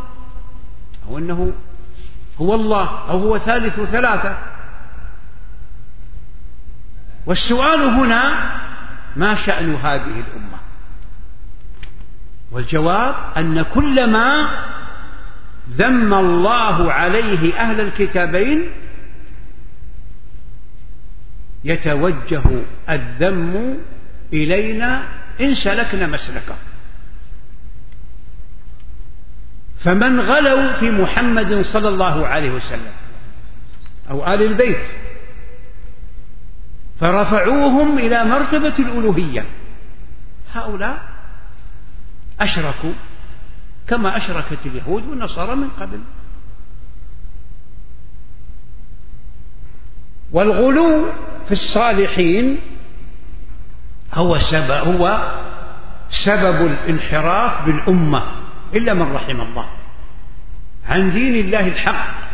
أو أنه هو الله أو هو ثالث ثلاثة. والسؤال هنا ما شأن هذه الأمة. والجواب أن كل ما ذم الله عليه أهل الكتابين يتوجه الذم إلينا إن سلكنا مسلكه. فمن غلوا في محمد صلى الله عليه وسلم أو آل البيت فرفعوهم إلى مرتبة الألوهية. هؤلاء أشركوا كما أشركت اليهود والنصارى من قبل. والغلو في الصالحين هو سبب هو سبب الانحراف بالأمة إلا من رحم الله. عن دين الله الحق.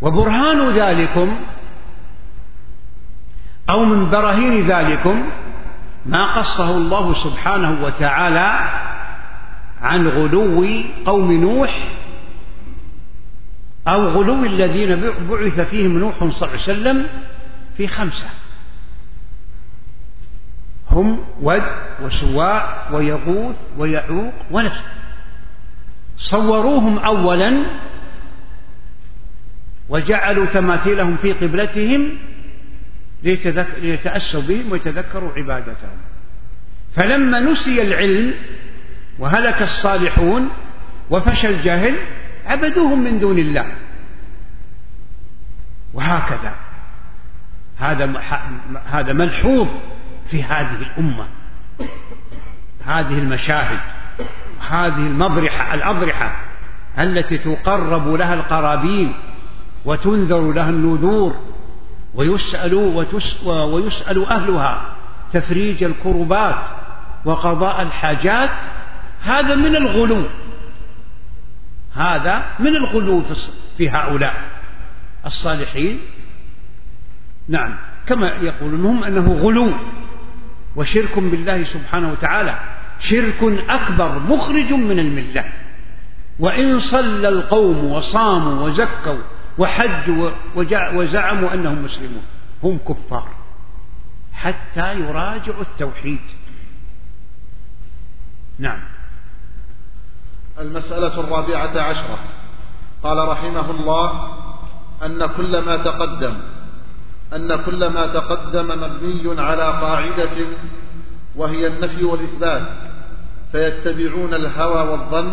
وبرهان ذلكم أو من براهين ذلكم ما قصه الله سبحانه وتعالى عن غلو قوم نوح أو غلو الذين بعث فيهم نوح صلى الله عليه وسلم في خمسة. هم ود وسواء ويغوث ويعوق ونسر صوروهم أولا وجعلوا تماثيلهم في قبلتهم ليتأسوا بهم ويتذكروا عبادتهم. فلما نسي العلم وهلك الصالحون وفشى الجهل عبدوهم من دون الله. وهكذا. هذا هذا ملحوظ في هذه الأمة. هذه المشاهد هذه المبرحة الأضرحة التي تقرب لها القرابين وتنذر لها النذور. ويسأل, ويسأل أهلها تفريج الكربات وقضاء الحاجات. هذا من الغلو. هذا من الغلو في هؤلاء الصالحين. نعم كما يقولون هم أنه غلو وشرك بالله سبحانه وتعالى. شرك أكبر مخرج من الملة. وإن صلى القوم وصاموا وزكوا وحجوا وزعموا أنهم مسلمون. هم كفار. حتى يراجعوا التوحيد. نعم. المسألة الرابعة عشرة. قال رحمه الله أن كل ما تقدم أن كل ما تقدم مبني على قاعدة وهي النفي والإثبات. فيتبعون الهوى والظن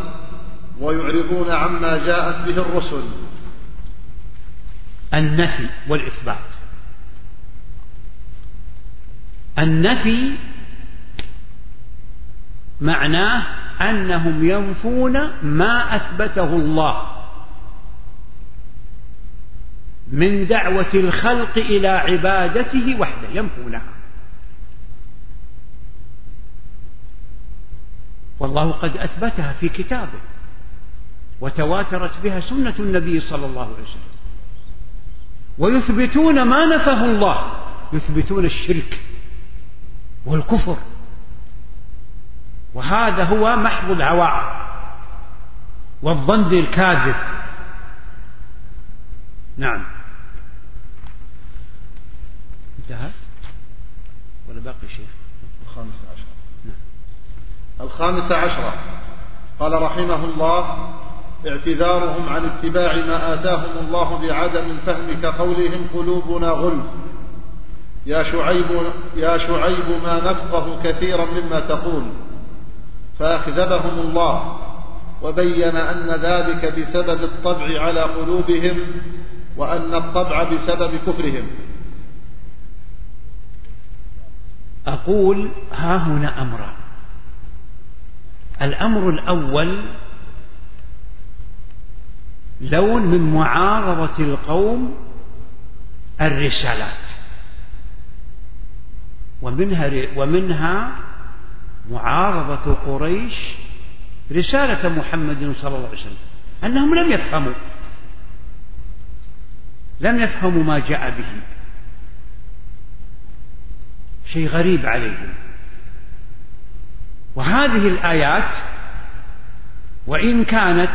ويعرضون عما جاءت به الرسل. النفي والإثبات. النفي معناه أنهم ينفون ما أثبته الله من دعوة الخلق إلى عبادته وحده ينفونها. والله قد أثبتها في كتابه وتواترت بها سنة النبي صلى الله عليه وسلم. ويثبتون ما نفه الله. يثبتون الشرك والكفر. وهذا هو محض الهوى والظن الكاذب. نعم. انتهى؟ ولا باقي شيء؟ الخامسة عشرة. نعم. الخامسة عشرة. قال رحمه الله اعتذارهم عن اتباع ما آتاهم الله بعدم الفهم كقولهم قلوبنا غلف يا شعيب يا شعيب ما نفقه كثيرا مما تقول. فأكذبهم الله وبين أن ذلك بسبب الطبع على قلوبهم وأن الطبع بسبب كفرهم. أقول ها هنا أمران الأمر الأول لون من معارضة القوم الرسالات. ومنها ومنها معارضة قريش رسالة محمد صلى الله عليه وسلم. أنهم لم يفهموا. لم يفهموا ما جاء به. شيء غريب عليهم. وهذه الآيات وإن كانت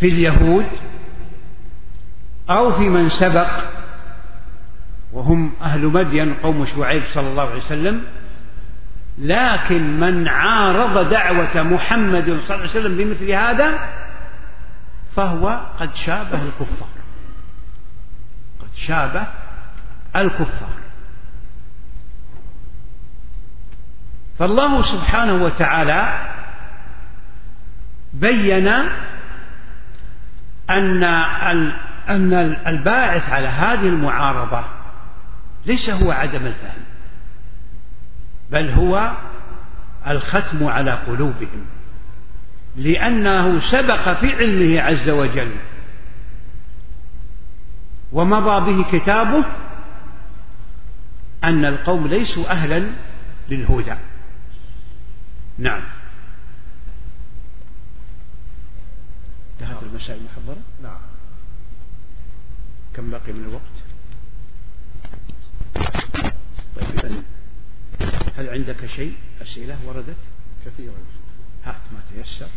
في اليهود أو في من سبق وهم أهل مدين قوم شعيب صلى الله عليه وسلم لكن من عارض دعوة محمد صلى الله عليه وسلم بمثل هذا فهو قد شابه الكفار. قد شابه الكفار. فالله سبحانه وتعالى بين أن أن الباعث على هذه المعارضة ليس هو عدم الفهم بل هو الختم على قلوبهم لأنه سبق في علمه عز وجل ومضى به كتابه أن القوم ليسوا أهلا للهدى. نعم. انتهت المسائل المحضرة؟ نعم. كم بقي من الوقت؟ طيب إذن هل عندك شيء أسئلة وردت؟ كثيرا. هات ما تيسر.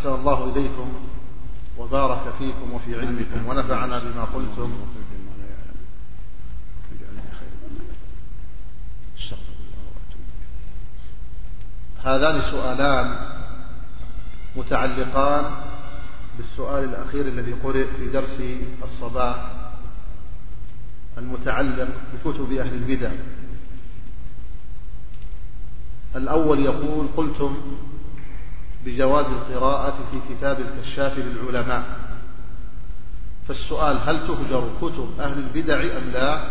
أحسن الله إليكم وبارك فيكم وفي علمكم ونفعنا بما قلتم. هذان سؤالان متعلقان بالسؤال الأخير الذي قرئ في درس الصباح المتعلق بكتب أهل البدع. الأول يقول قلتم بجواز القراءة في كتاب الكشاف للعلماء. فالسؤال هل تهجر كتب أهل البدع أم لا؟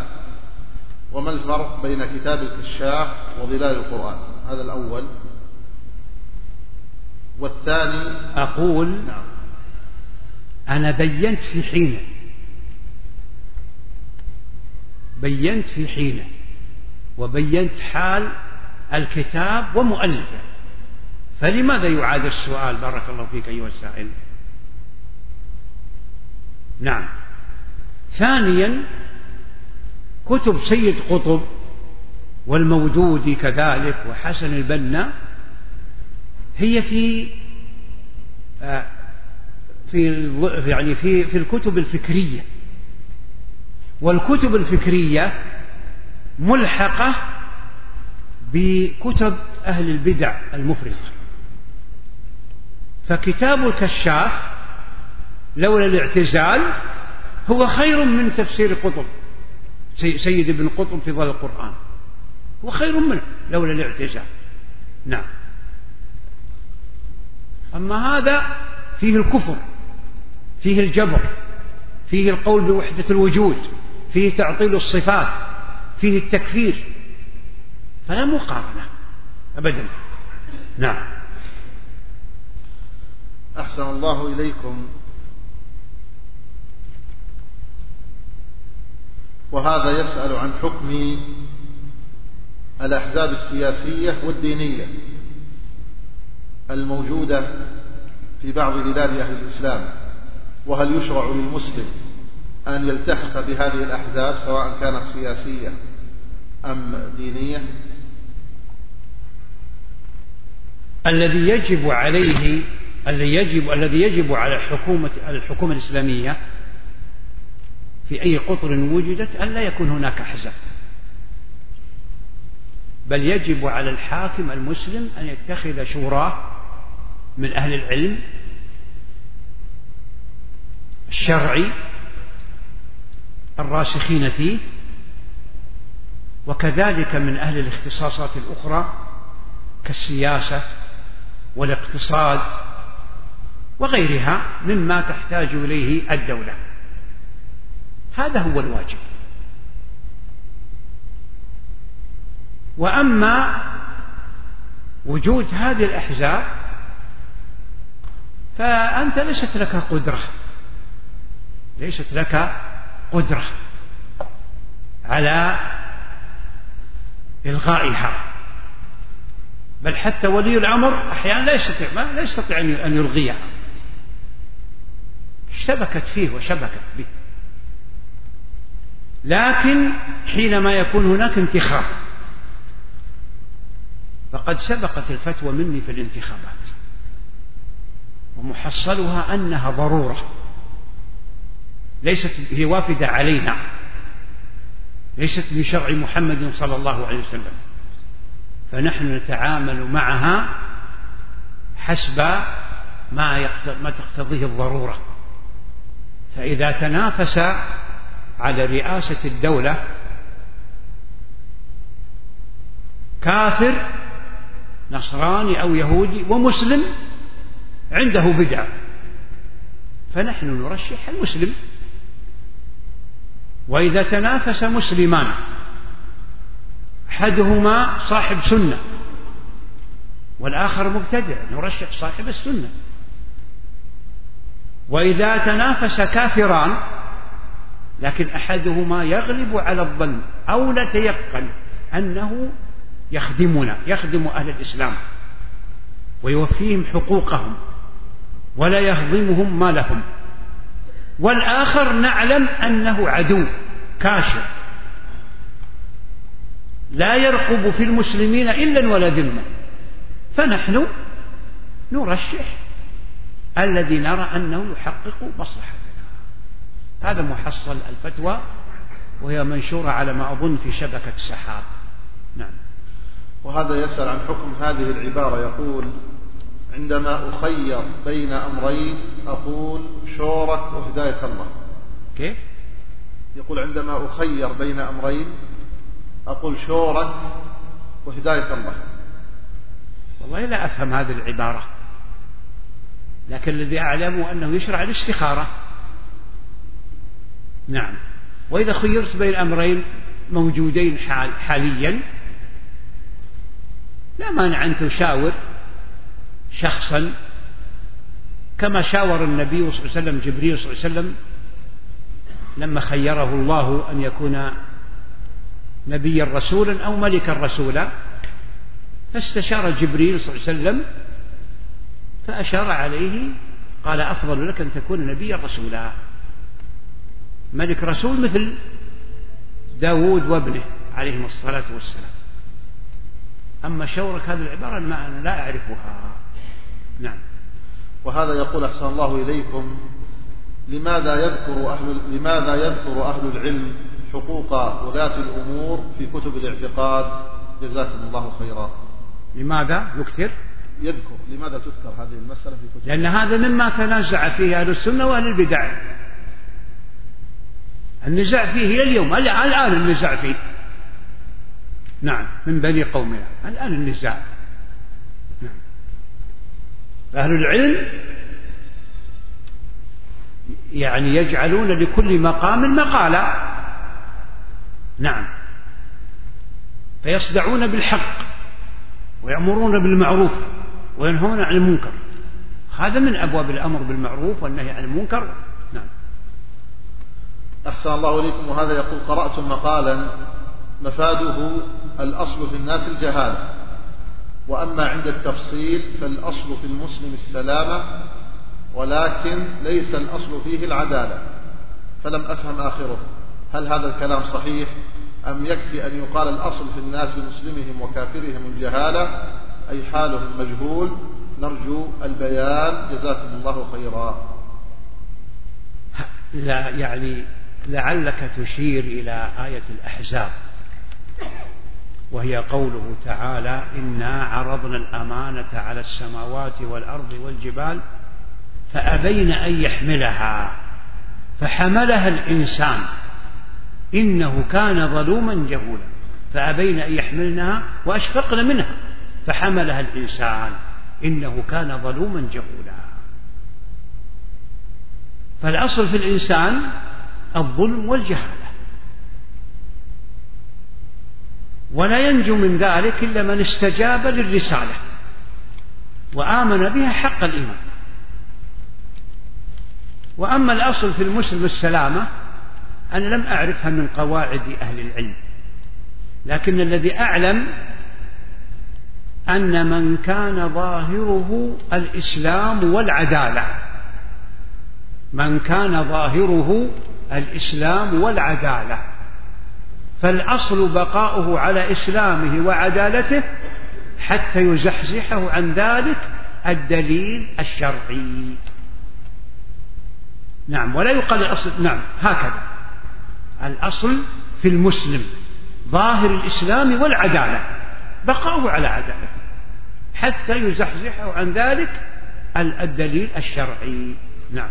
وما الفرق بين كتاب الكشاف وظلال القرآن؟ هذا الأول. والثاني أقول نعم. أنا بينت في حينه بينت في حينه وبينت حال الكتاب ومؤلفه. فلماذا يعاد السؤال بارك الله فيك أيها السائل؟ نعم. ثانيا كتب سيد قطب والمودودي كذلك وحسن البنا هي في آه، في يعني في في الكتب الفكرية. والكتب الفكرية ملحقة بكتب أهل البدع المفرطه فكتاب الكشاف لولا الاعتزال هو خير من تفسير قطب سيد ابن قطب في ظل القرآن. هو خير منه لولا الاعتزال. نعم. أما هذا فيه الكفر فيه الجبر فيه القول بوحدة الوجود فيه تعطيل الصفات فيه التكفير. فلا مقارنة أبدا. نعم. أحسن الله إليكم. وهذا يسأل عن حكم الأحزاب السياسية والدينية الموجودة في بعض بلاد أهل الإسلام. وهل يشرع للمسلم أن يلتحق بهذه الأحزاب سواء كانت سياسية أم دينية؟ الذي يجب عليه الذي يجب الذي يجب على الحكومة الحكومة الإسلامية في أي قطر وجدت أن لا يكون هناك أحزاب. بل يجب على الحاكم المسلم أن يتخذ شوراه من أهل العلم الشرعي الراسخين فيه وكذلك من أهل الاختصاصات الأخرى كالسياسة والاقتصاد وغيرها مما تحتاج إليه الدولة. هذا هو الواجب. وأما وجود هذه الأحزاب فأنت ليست لك قدرة. ليست لك قدرة على إلغائها. بل حتى ولي الأمر أحيانا لا يستطيع ما لا يستطيع أن يلغيها. اشتبكت فيه وشبكت به. لكن حينما يكون هناك انتخاب فقد سبقت الفتوى مني في الانتخابات ومحصلها أنها ضرورة. ليست هي وافدة علينا ليست من شرع محمد صلى الله عليه وسلم. فنحن نتعامل معها حسب ما ما تقتضيه الضرورة. فإذا تنافس على رئاسة الدولة كافر نصراني أو يهودي ومسلم عنده بدعة. فنحن نرشح المسلم. وإذا تنافس مسلمان أحدهما صاحب سنة والآخر مبتدع نرشح صاحب السنة. وإذا تنافس كافران لكن أحدهما يغلب على الظن أو نتيقن أنه يخدمنا يخدم أهل الإسلام ويوفيهم حقوقهم ولا يهضمهم ما لهم. والآخر نعلم أنه عدو كاشر لا يرقب في المسلمين إلا ولا ذمة. فنحن نرشح الذي نرى أنه يحقق مصلحتنا هذا محصل الفتوى وهي منشورة على ما أظن في شبكة السحاب. نعم. وهذا يسأل عن حكم هذه العبارة. يقول عندما أخير بين أمرين أقول شورك وهداية الله. كيف؟ يقول عندما أخير بين أمرين أقول شورك وهداية الله. والله لا أفهم هذه العبارة. لكن الذي أعلمه أنه يشرع الاستخارة. نعم. وإذا خيرت بين أمرين موجودين حال حاليا لا مانع أن تشاور شخصا كما شاور النبي صلى الله عليه وسلم جبريل صلى الله عليه وسلم لما خيره الله أن يكون نبيا رسولا أو ملكا رسولا. فاستشار جبريل صلى الله عليه وسلم فأشار عليه قال أفضل لك أن تكون نبيا رسولا. ملك رسول مثل داود وابنه عليهم الصلاة والسلام. أما شورك هذه العبارة ما أنا لا أعرفها. نعم. وهذا يقول أحسن الله إليكم لماذا يذكر أهل لماذا يذكر أهل العلم حقوق ولاة الأمور في كتب الاعتقاد؟ جزاكم الله خيرا. لماذا يكثر؟ يذكر لماذا تذكر هذه المسألة في كتب لأن هذا مما تنازع فيه أهل السنة وأهل البدع. النزاع فيه إلى اليوم. الآن النزاع فيه. نعم من بني قومنا الآن النزاع. نعم. أهل العلم يعني يجعلون لكل مقام مقالا نعم. فيصدعون بالحق ويأمرون بالمعروف. وينهون عن المنكر. هذا من أبواب الأمر بالمعروف والنهي عن المنكر. نعم. أحسن الله إليكم. وهذا يقول قرأت مقالا مفاده الأصل في الناس الجهالة وأما عند التفصيل فالأصل في المسلم السلامة ولكن ليس الأصل فيه العدالة. فلم أفهم آخره. هل هذا الكلام صحيح؟ أم يكفي أن يقال الأصل في الناس مسلمهم وكافرهم الجهالة؟ أي حالهم مجهول نرجو البيان. جزاكم الله خيرا. لا يعني لعلك تشير إلى آية الأحزاب. وهي قوله تعالى إنا عرضنا الأمانة على السماوات والأرض والجبال فأبين أن يحملها فحملها الإنسان. إنه كان ظلوما جهولا فأبين أن يحملنها وأشفقن منها. فحملها الإنسان إنه كان ظلوما جهولا. فالأصل في الإنسان الظلم والجهالة. ولا ينجو من ذلك إلا من استجاب للرسالة وآمن بها حق الإيمان. وأما الأصل في المسلم السلامة أنا لم أعرفها من قواعد أهل العلم لكن الذي أعلم أن من كان ظاهره الإسلام والعدالة. من كان ظاهره الإسلام والعدالة. فالأصل بقاؤه على إسلامه وعدالته حتى يزحزحه عن ذلك الدليل الشرعي. نعم ولا يقال الأصل نعم هكذا. الأصل في المسلم ظاهر الإسلام والعدالة بقاؤه على عدالته. حتى يزحزحه عن ذلك الدليل الشرعي. نعم.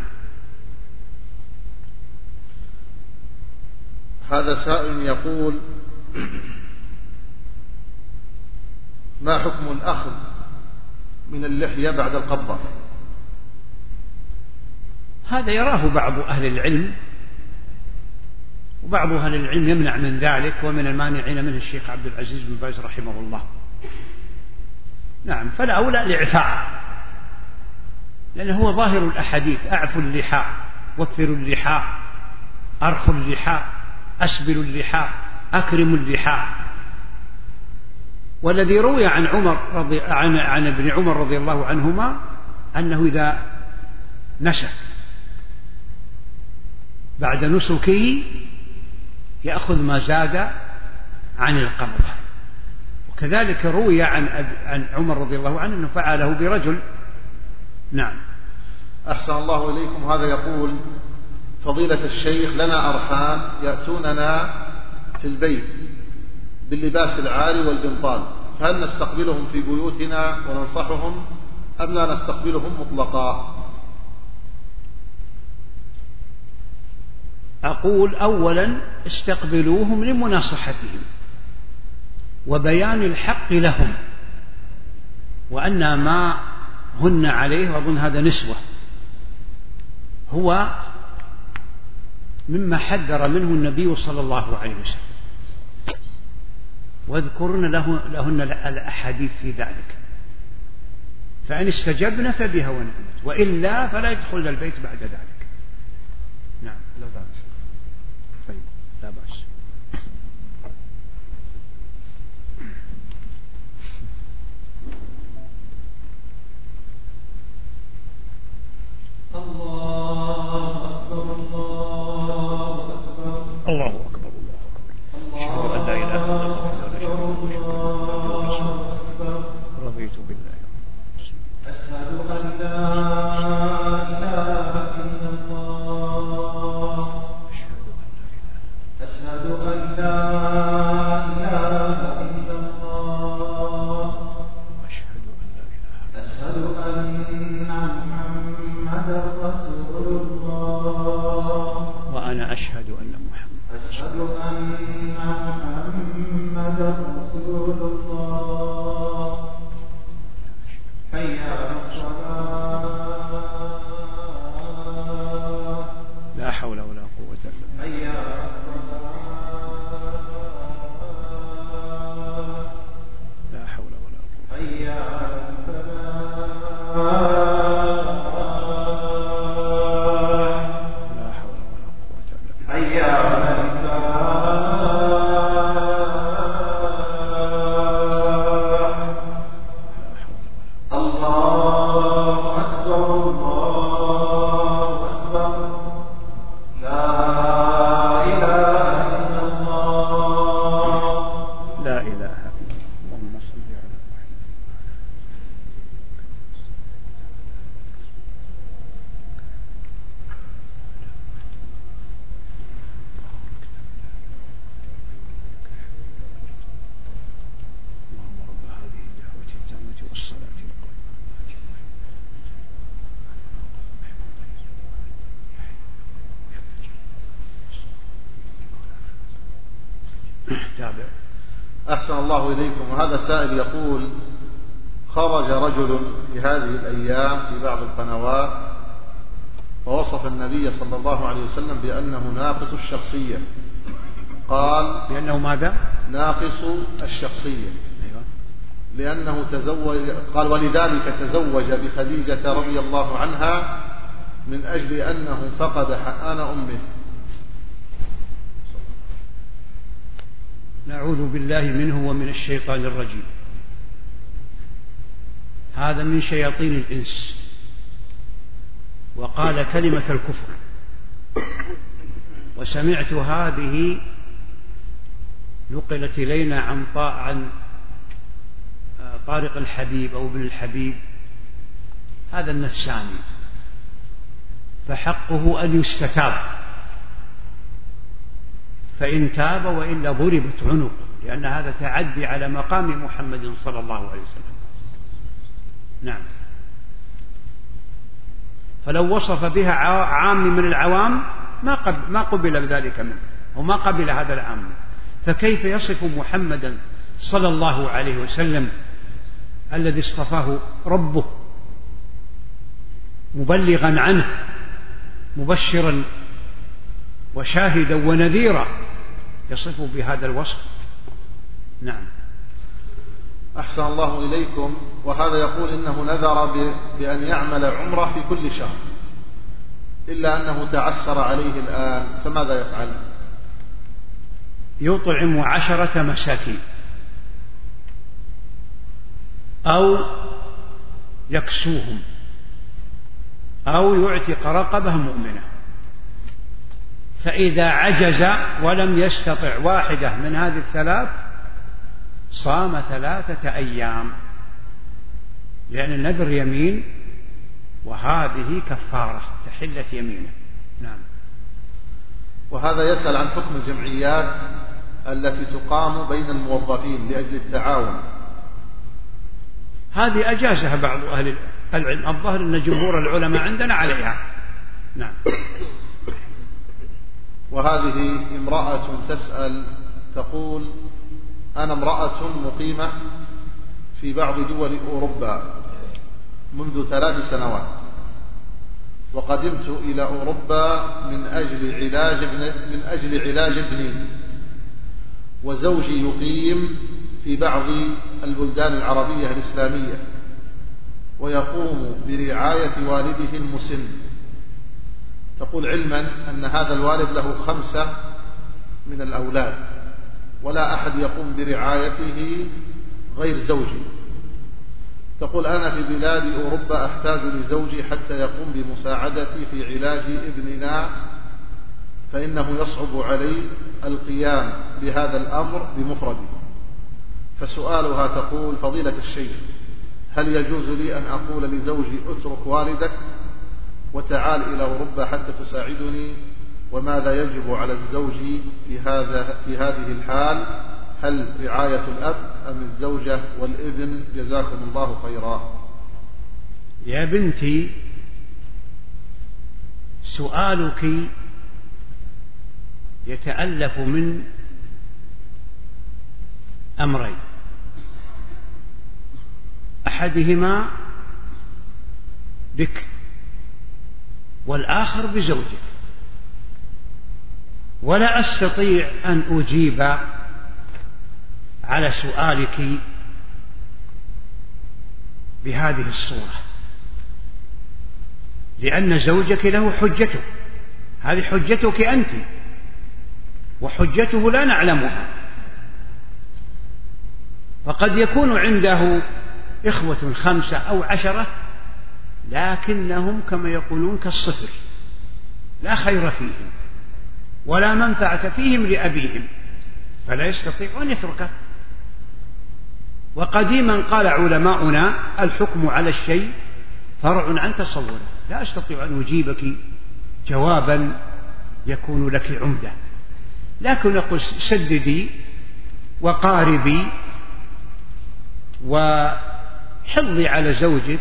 هذا سائل يقول ما حكم الأخذ من اللحية بعد القبضة؟ هذا يراه بعض أهل العلم وبعض أهل العلم يمنع من ذلك ومن المانعين منه الشيخ عبد العزيز بن باز رحمه الله. نعم فالأولى الإعفاء لأنه هو ظاهر الأحاديث أعفوا اللحى وفروا اللحى أرخوا اللحى أسبلوا اللحى أكرموا اللحى والذي روي عن عمر رضي عن عن ابن عمر رضي الله عنهما أنه إذا نسك بعد نسكه يأخذ ما زاد عن القبضة. وكذلك روي عن عن عمر رضي الله عنه أنه فعله برجل. نعم. أحسن الله إليكم. هذا يقول فضيلة الشيخ لنا أرحام يأتوننا في البيت باللباس العاري والبنطال فهل نستقبلهم في بيوتنا وننصحهم أم لا نستقبلهم مطلقا؟ أقول أولا استقبلوهم لمناصحتهم. وبيان الحق لهم وأن ما هن عليه وأظن هذا نسوة. هو مما حذر منه النبي صلى الله عليه وسلم. واذكرن له لهن الأحاديث في ذلك. فإن استجبن فبها ونعمت وإلا فلا يدخلن البيت بعد ذلك. نعم. لا بأس. طيب لا بأس. السائل يقول خرج رجل في هذه الأيام في بعض القنوات ووصف النبي صلى الله عليه وسلم بأنه ناقص الشخصية قال بأنه ماذا؟ ناقص الشخصية أيوة. لأنه تزوج قال ولذلك تزوج بخديجة رضي الله عنها من أجل أنه فقد حقان أمه بالله منه ومن الشيطان الرجيم. هذا من شياطين الإنس. وقال كلمة الكفر. وسمعت هذه نقلت إلينا عن عن طارق الحبيب أو ابن الحبيب. هذا النفساني. فحقه أن يستتاب. فإن تاب وإلا ضربت عنق لأن هذا تعدي على مقام محمد صلى الله عليه وسلم. نعم. فلو وصف بها عام من العوام ما قبل, ما قبل ذلك منه وما قبل هذا العام. فكيف يصف محمدا صلى الله عليه وسلم الذي اصطفاه ربه مبلغا عنه مبشرا وشاهدا ونذيرا؟ يصفه بهذا الوصف. نعم. أحسن الله إليكم وهذا يقول إنه نذر بأن يعمل عمرة في كل شهر إلا أنه تعسر عليه الآن فماذا يفعل؟ يطعم عشرة مساكين. أو يكسوهم. أو يعتق رقبة مؤمنة. فإذا عجز ولم يستطع واحدة من هذه الثلاث صام ثلاثة أيام. لأن النذر يمين وهذه كفارة تحلة يمينه. نعم. وهذا يسأل عن حكم الجمعيات التي تقام بين الموظفين لأجل التعاون. هذه أجازها بعض أهل العلم. الظاهر أن جمهور العلماء عندنا عليها. نعم. وهذه امرأة تسأل تقول أنا امرأة مقيمة في بعض دول أوروبا منذ ثلاث سنوات وقدمت إلى أوروبا من أجل علاج ابن من أجل علاج ابني وزوجي يقيم في بعض البلدان العربية الإسلامية ويقوم برعاية والده المسن. تقول علما أن هذا الوالد له خمسة من الأولاد. ولا أحد يقوم برعايته غير زوجي. تقول أنا في بلاد أوروبا أحتاج لزوجي حتى يقوم بمساعدتي في علاج ابننا فإنه يصعب علي القيام بهذا الأمر بمفردي فسؤالها تقول فضيلة الشيخ هل يجوز لي أن أقول لزوجي اترك والدك وتعال إلى أوروبا حتى تساعدني؟ وماذا يجب على الزوج في هذا في هذه الحال؟ هل رعاية الأب أم الزوجة والإبن؟ جزاكم الله خيرا. يا بنتي سؤالك يتألف من أمرين. أحدهما بك والآخر بزوجك. ولا أستطيع أن أجيب على سؤالك بهذه الصورة. لأن زوجك له حجته. هذه حجتك أنت. وحجته لا نعلمها. فقد يكون عنده إخوة خمسة أو عشرة لكنهم كما يقولون كالصفر لا خير فيهم. ولا منفعة فيهم لأبيهم فلا يستطيع أن يتركه. وقديما قال علماؤنا الحكم على الشيء فرع عن تصوره. لا أستطيع أن أجيبك جوابا يكون لك عمدة. لكن أقول سددي وقاربي وحضي على زوجك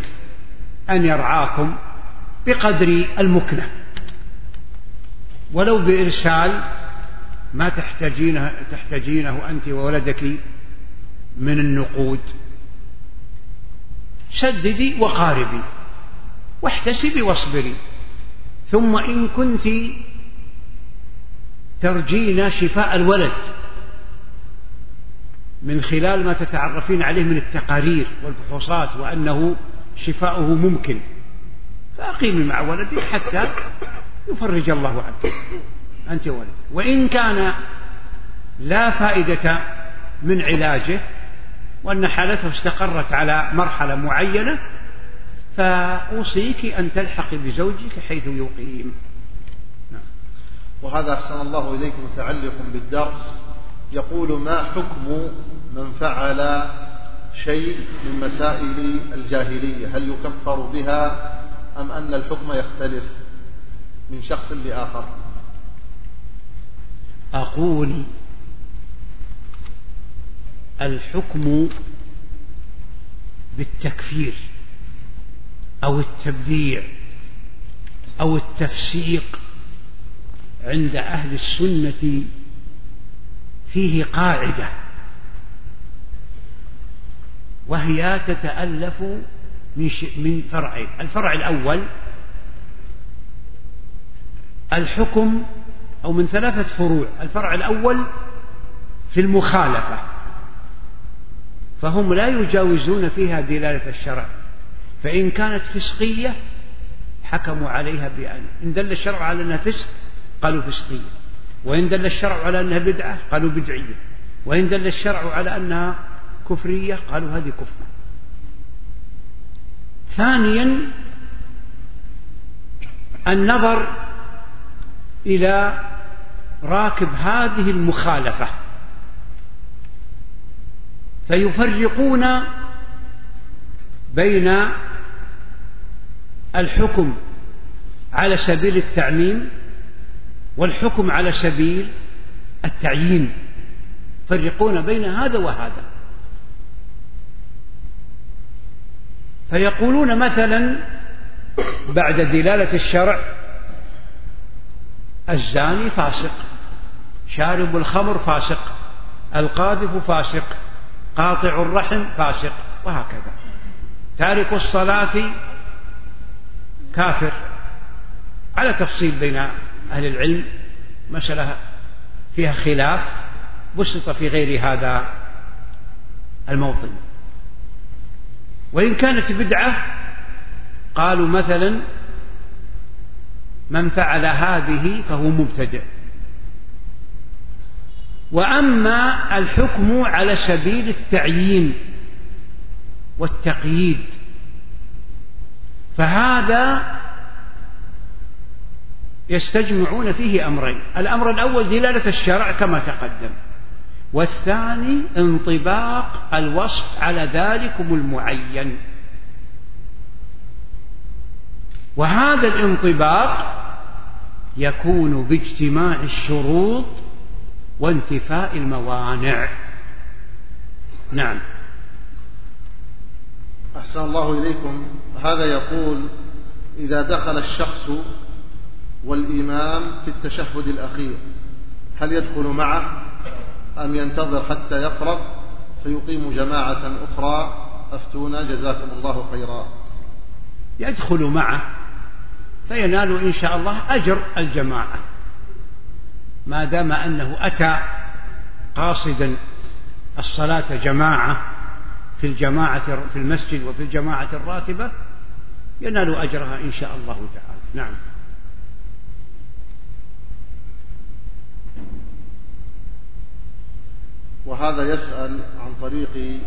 أن يرعاكم بقدر المكنة. ولو بإرسال ما تحتاجينه تحتاجينه أنت وولدك من النقود. سددي وقاربي واحتسبي واصبري. ثم إن كنت ترجين شفاء الولد من خلال ما تتعرفين عليه من التقارير والفحوصات وأنه شفاؤه ممكن. فأقيمي مع ولدك حتى يفرج الله عنك. أنت ولد. وإن كان لا فائدة من علاجه وأن حالته استقرت على مرحلة معينة فأوصيك أن تلحقي بزوجك حيث يقيم. نعم. وهذا أحسن الله إليكم متعلق بالدرس. يقول ما حكم من فعل شيء من مسائل الجاهلية؟ هل يكفر بها أم أن الحكم يختلف؟ من شخص لآخر. أقول الحكم بالتكفير أو التبديع أو التفسيق عند أهل السنة فيه قاعدة وهي تتألف من فرعين الفرع الأول الحكم أو من ثلاثة فروع الفرع الأول في المخالفة فهم لا يجاوزون فيها دلالة الشرع فإن كانت فسقية حكموا عليها بأن إن دل الشرع على أنها فسق قالوا فسقية وإن دل الشرع على أنها بدعة قالوا بدعية وإن دل الشرع على أنها كفرية قالوا هذه كفر. ثانيا النظر إلى راكب هذه المخالفة. فيفرقون بين الحكم على سبيل التعميم والحكم على سبيل التعيين. يفرقون بين هذا وهذا. فيقولون مثلا بعد دلالة الشرع الزاني فاسق شارب الخمر فاسق القاذف فاسق قاطع الرحم فاسق وهكذا. تارك الصلاة كافر. على تفصيل بين أهل العلم مسألة فيها خلاف بسط في غير هذا الموطن. وإن كانت بدعة قالوا مثلا من فعل هذه فهو مبتدع. وأما الحكم على سبيل التعيين والتقييد فهذا يستجمعون فيه أمرين. الأمر الأول دلالة الشرع كما تقدم والثاني انطباق الوصف على ذلكم المعين. وهذا الانطباق يكون باجتماع الشروط وانتفاء الموانع. نعم. أحسن الله إليكم. هذا يقول إذا دخل الشخص والإمام في التشهد الأخير هل يدخل معه أم ينتظر حتى يفرغ فيقيم جماعة أخرى. أفتونا جزاكم الله خيرا. يدخل معه. فينال إن شاء الله أجر الجماعة. ما دام أنه أتى قاصدا الصلاة جماعة في الجماعة في المسجد وفي الجماعة الراتبة ينال أجرها إن شاء الله تعالى. نعم. وهذا يسأل عن طريق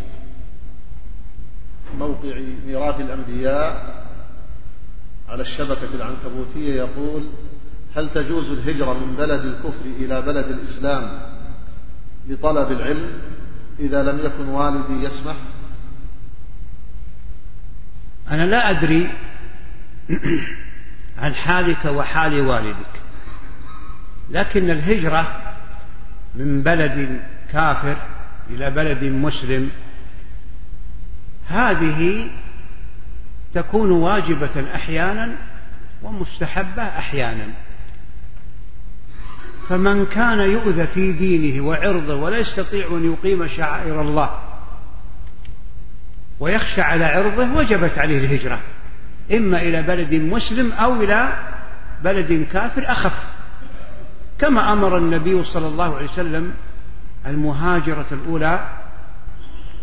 موقع ميراث الأنبياء على الشبكة العنكبوتية يقول هل تجوز الهجرة من بلد الكفر إلى بلد الإسلام لطلب العلم إذا لم يكن والدي يسمح؟ أنا لا أدري عن حالك وحال والدك لكن الهجرة من بلد كافر إلى بلد مسلم هذه تكون واجبة أحيانا ومستحبة أحيانا. فمن كان يؤذى في دينه وعرضه ولا يستطيع أن يقيم شعائر الله ويخشى على عرضه وجبت عليه الهجرة. إما إلى بلد مسلم أو إلى بلد كافر أخف. كما أمر النبي صلى الله عليه وسلم المهاجرة الأولى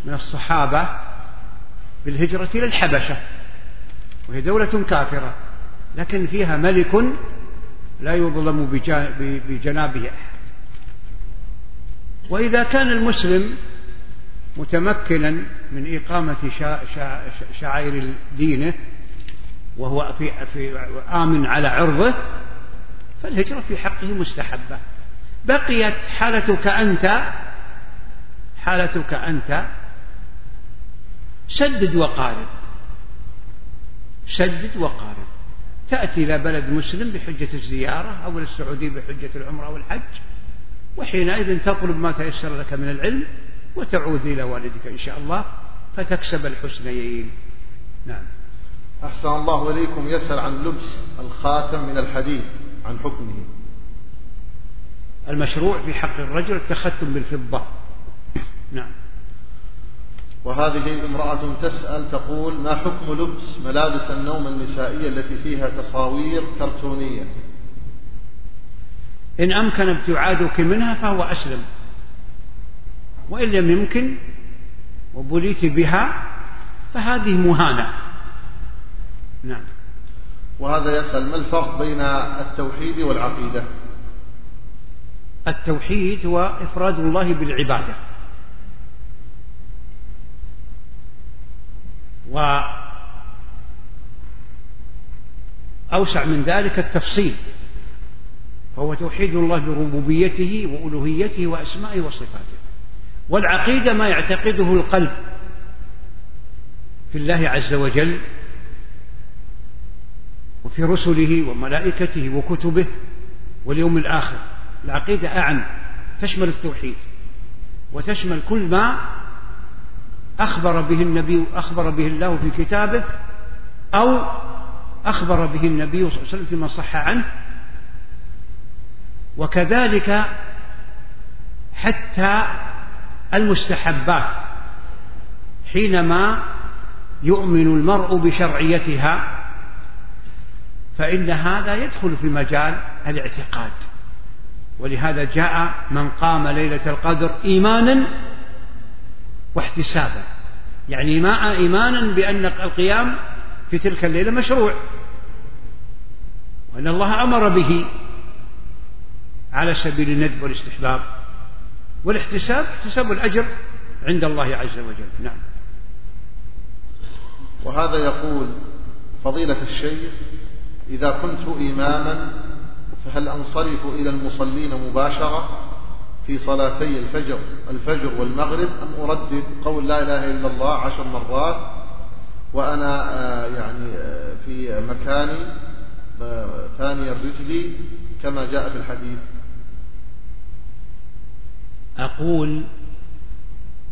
من الصحابة بالهجرة إلى الحبشة. وهي دولة كافرة لكن فيها ملك لا يظلم بجنابه أحد. وإذا كان المسلم متمكنا من إقامة شعائر دينه وهو في, في آمن على عرضه فالهجرة في حقه مستحبة. بقيت حالتك أنت حالتك أنت سدد وقارب. سدد وقارب تأتي إلى بلد مسلم بحجة الزيارة أو إلى السعودية بحجة العمرة أو الحج وحينئذ تطلب ما تيسر لك من العلم وتعود إلى والدك إن شاء الله فتكسب الحسنيين. نعم. أحسن الله إليكم. يسأل عن لبس الخاتم من الحديد عن حكمه. المشروع في حق الرجل التختم بالفضة. نعم. وهذه امرأة تسأل تقول ما حكم لبس ملابس النوم النسائية التي فيها تصاوير كرتونية؟ إن أمكن ابتعادك منها فهو أسلم. وإن لم يمكن وبليت بها فهذه مهانة. نعم. وهذا يسأل ما الفرق بين التوحيد والعقيدة؟ التوحيد هو إفراد الله بالعبادة. وأوسع من ذلك التفصيل فهو توحيد الله بربوبيته وألوهيته وأسمائه وصفاته. والعقيدة ما يعتقده القلب في الله عز وجل وفي رسله وملائكته وكتبه واليوم الآخر. العقيدة أعم تشمل التوحيد وتشمل كل ما أخبر به النبي أخبر به الله في كتابه أو أخبر به النبي صلى الله عليه وسلم فيما صح عنه. وكذلك حتى المستحبات حينما يؤمن المرء بشرعيتها فإن هذا يدخل في مجال الاعتقاد. ولهذا جاء من قام ليلة القدر إيمانا واحتسابا. يعني ما إيمانا بأن القيام في تلك الليلة مشروع. وأن الله أمر به على سبيل الندب والاستحباب. والاحتساب احتساب الأجر عند الله عز وجل. نعم. وهذا يقول فضيلة الشيخ إذا كنت إماما فهل أنصرف إلى المصلين مباشرة؟ في صلاتي الفجر الفجر والمغرب أم أردد قول لا إله إلا الله عشر مرات وأنا آه، يعني آه، في مكاني آه، ثاني الرجل كما جاء في الحديث. أقول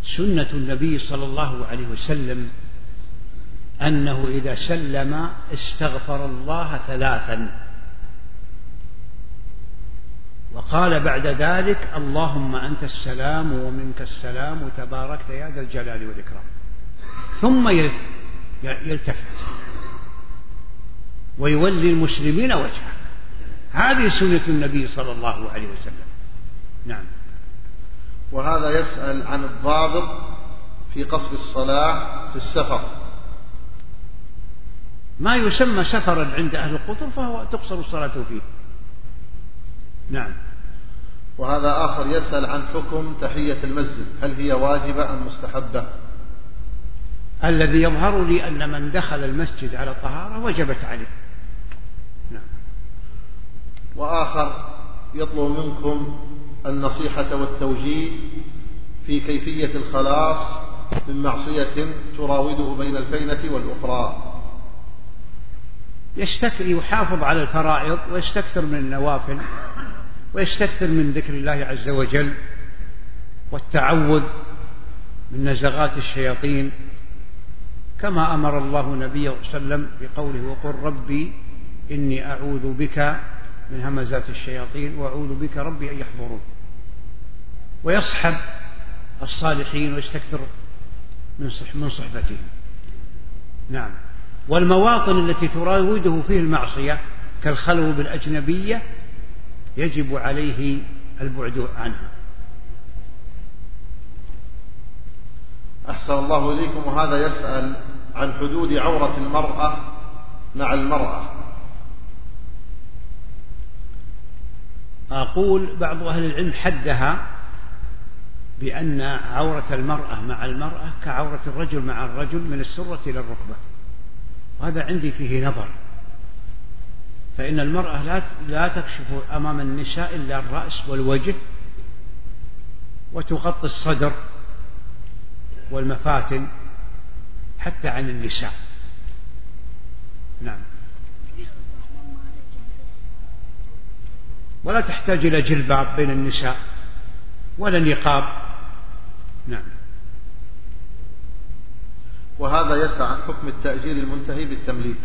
سنة النبي صلى الله عليه وسلم أنه إذا سلم استغفر الله ثلاثا. وقال بعد ذلك اللهم أنت السلام ومنك السلام وتباركت يا ذا الجلال والإكرام. ثم يلتفت ويولي المسلمين وجهه. هذه سنة النبي صلى الله عليه وسلم. نعم. وهذا يسأل عن الضابط في قصر الصلاة في السفر. ما يسمى سفرا عند أهل القطر فهو تقصر الصلاة فيه. نعم. وهذا آخر يسأل عن حكم تحية المسجد. هل هي واجبة أم مستحبة؟ الذي يظهر لي أن من دخل المسجد على طهارة وجبت عليه. نعم. وآخر يطلب منكم النصيحة والتوجيه في كيفية الخلاص من معصية تراوده بين الفينة والأخرى. يحافظ على الفرائض ويستكثر من النوافل. ويستكثر من ذكر الله عز وجل والتعوذ من نزغات الشياطين كما أمر الله نبيه صلى الله عليه وسلم بقوله وقل ربي إني أعوذ بك من همزات الشياطين وأعوذ بك ربي أن يحضرون. ويصحب الصالحين ويستكثر من من صحبتهم. نعم. والمواطن التي تراوده فيه المعصية كالخلو بالأجنبية يجب عليه البعد عنها. أحسن الله إليكم وهذا يسأل عن حدود عورة المرأة مع المرأة. أقول بعض أهل العلم حدها بأن عورة المرأة مع المرأة كعورة الرجل مع الرجل من السرة إلى الركبة. وهذا عندي فيه نظر. فإن المرأة لا لا تكشف أمام النساء إلا الرأس والوجه وتغطي الصدر والمفاتن حتى عن النساء. نعم. ولا تحتاج إلى جلباب بين النساء ولا نقاب. نعم. وهذا يسعى عن حكم التأجير المنتهي بالتمليك.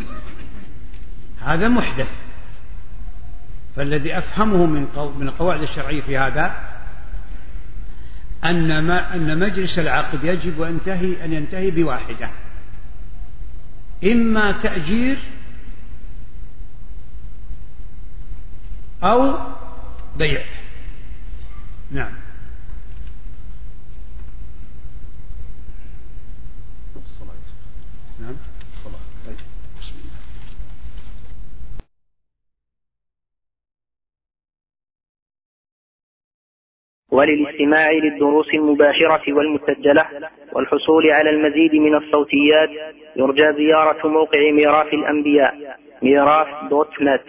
هذا محدث. فالذي أفهمه من من القواعد الشرعية في هذا أن ما أن مجلس العقد يجب أن ينتهي أن ينتهي بواحدة. إما تأجير أو بيع. نعم. الصلاة. نعم الصلاة طيب بسم الله وللاستماع للدروس المباشرة والمسجلة والحصول على المزيد من الصوتيات يرجى زيارة موقع ميراث الأنبياء ميراث دوت نت.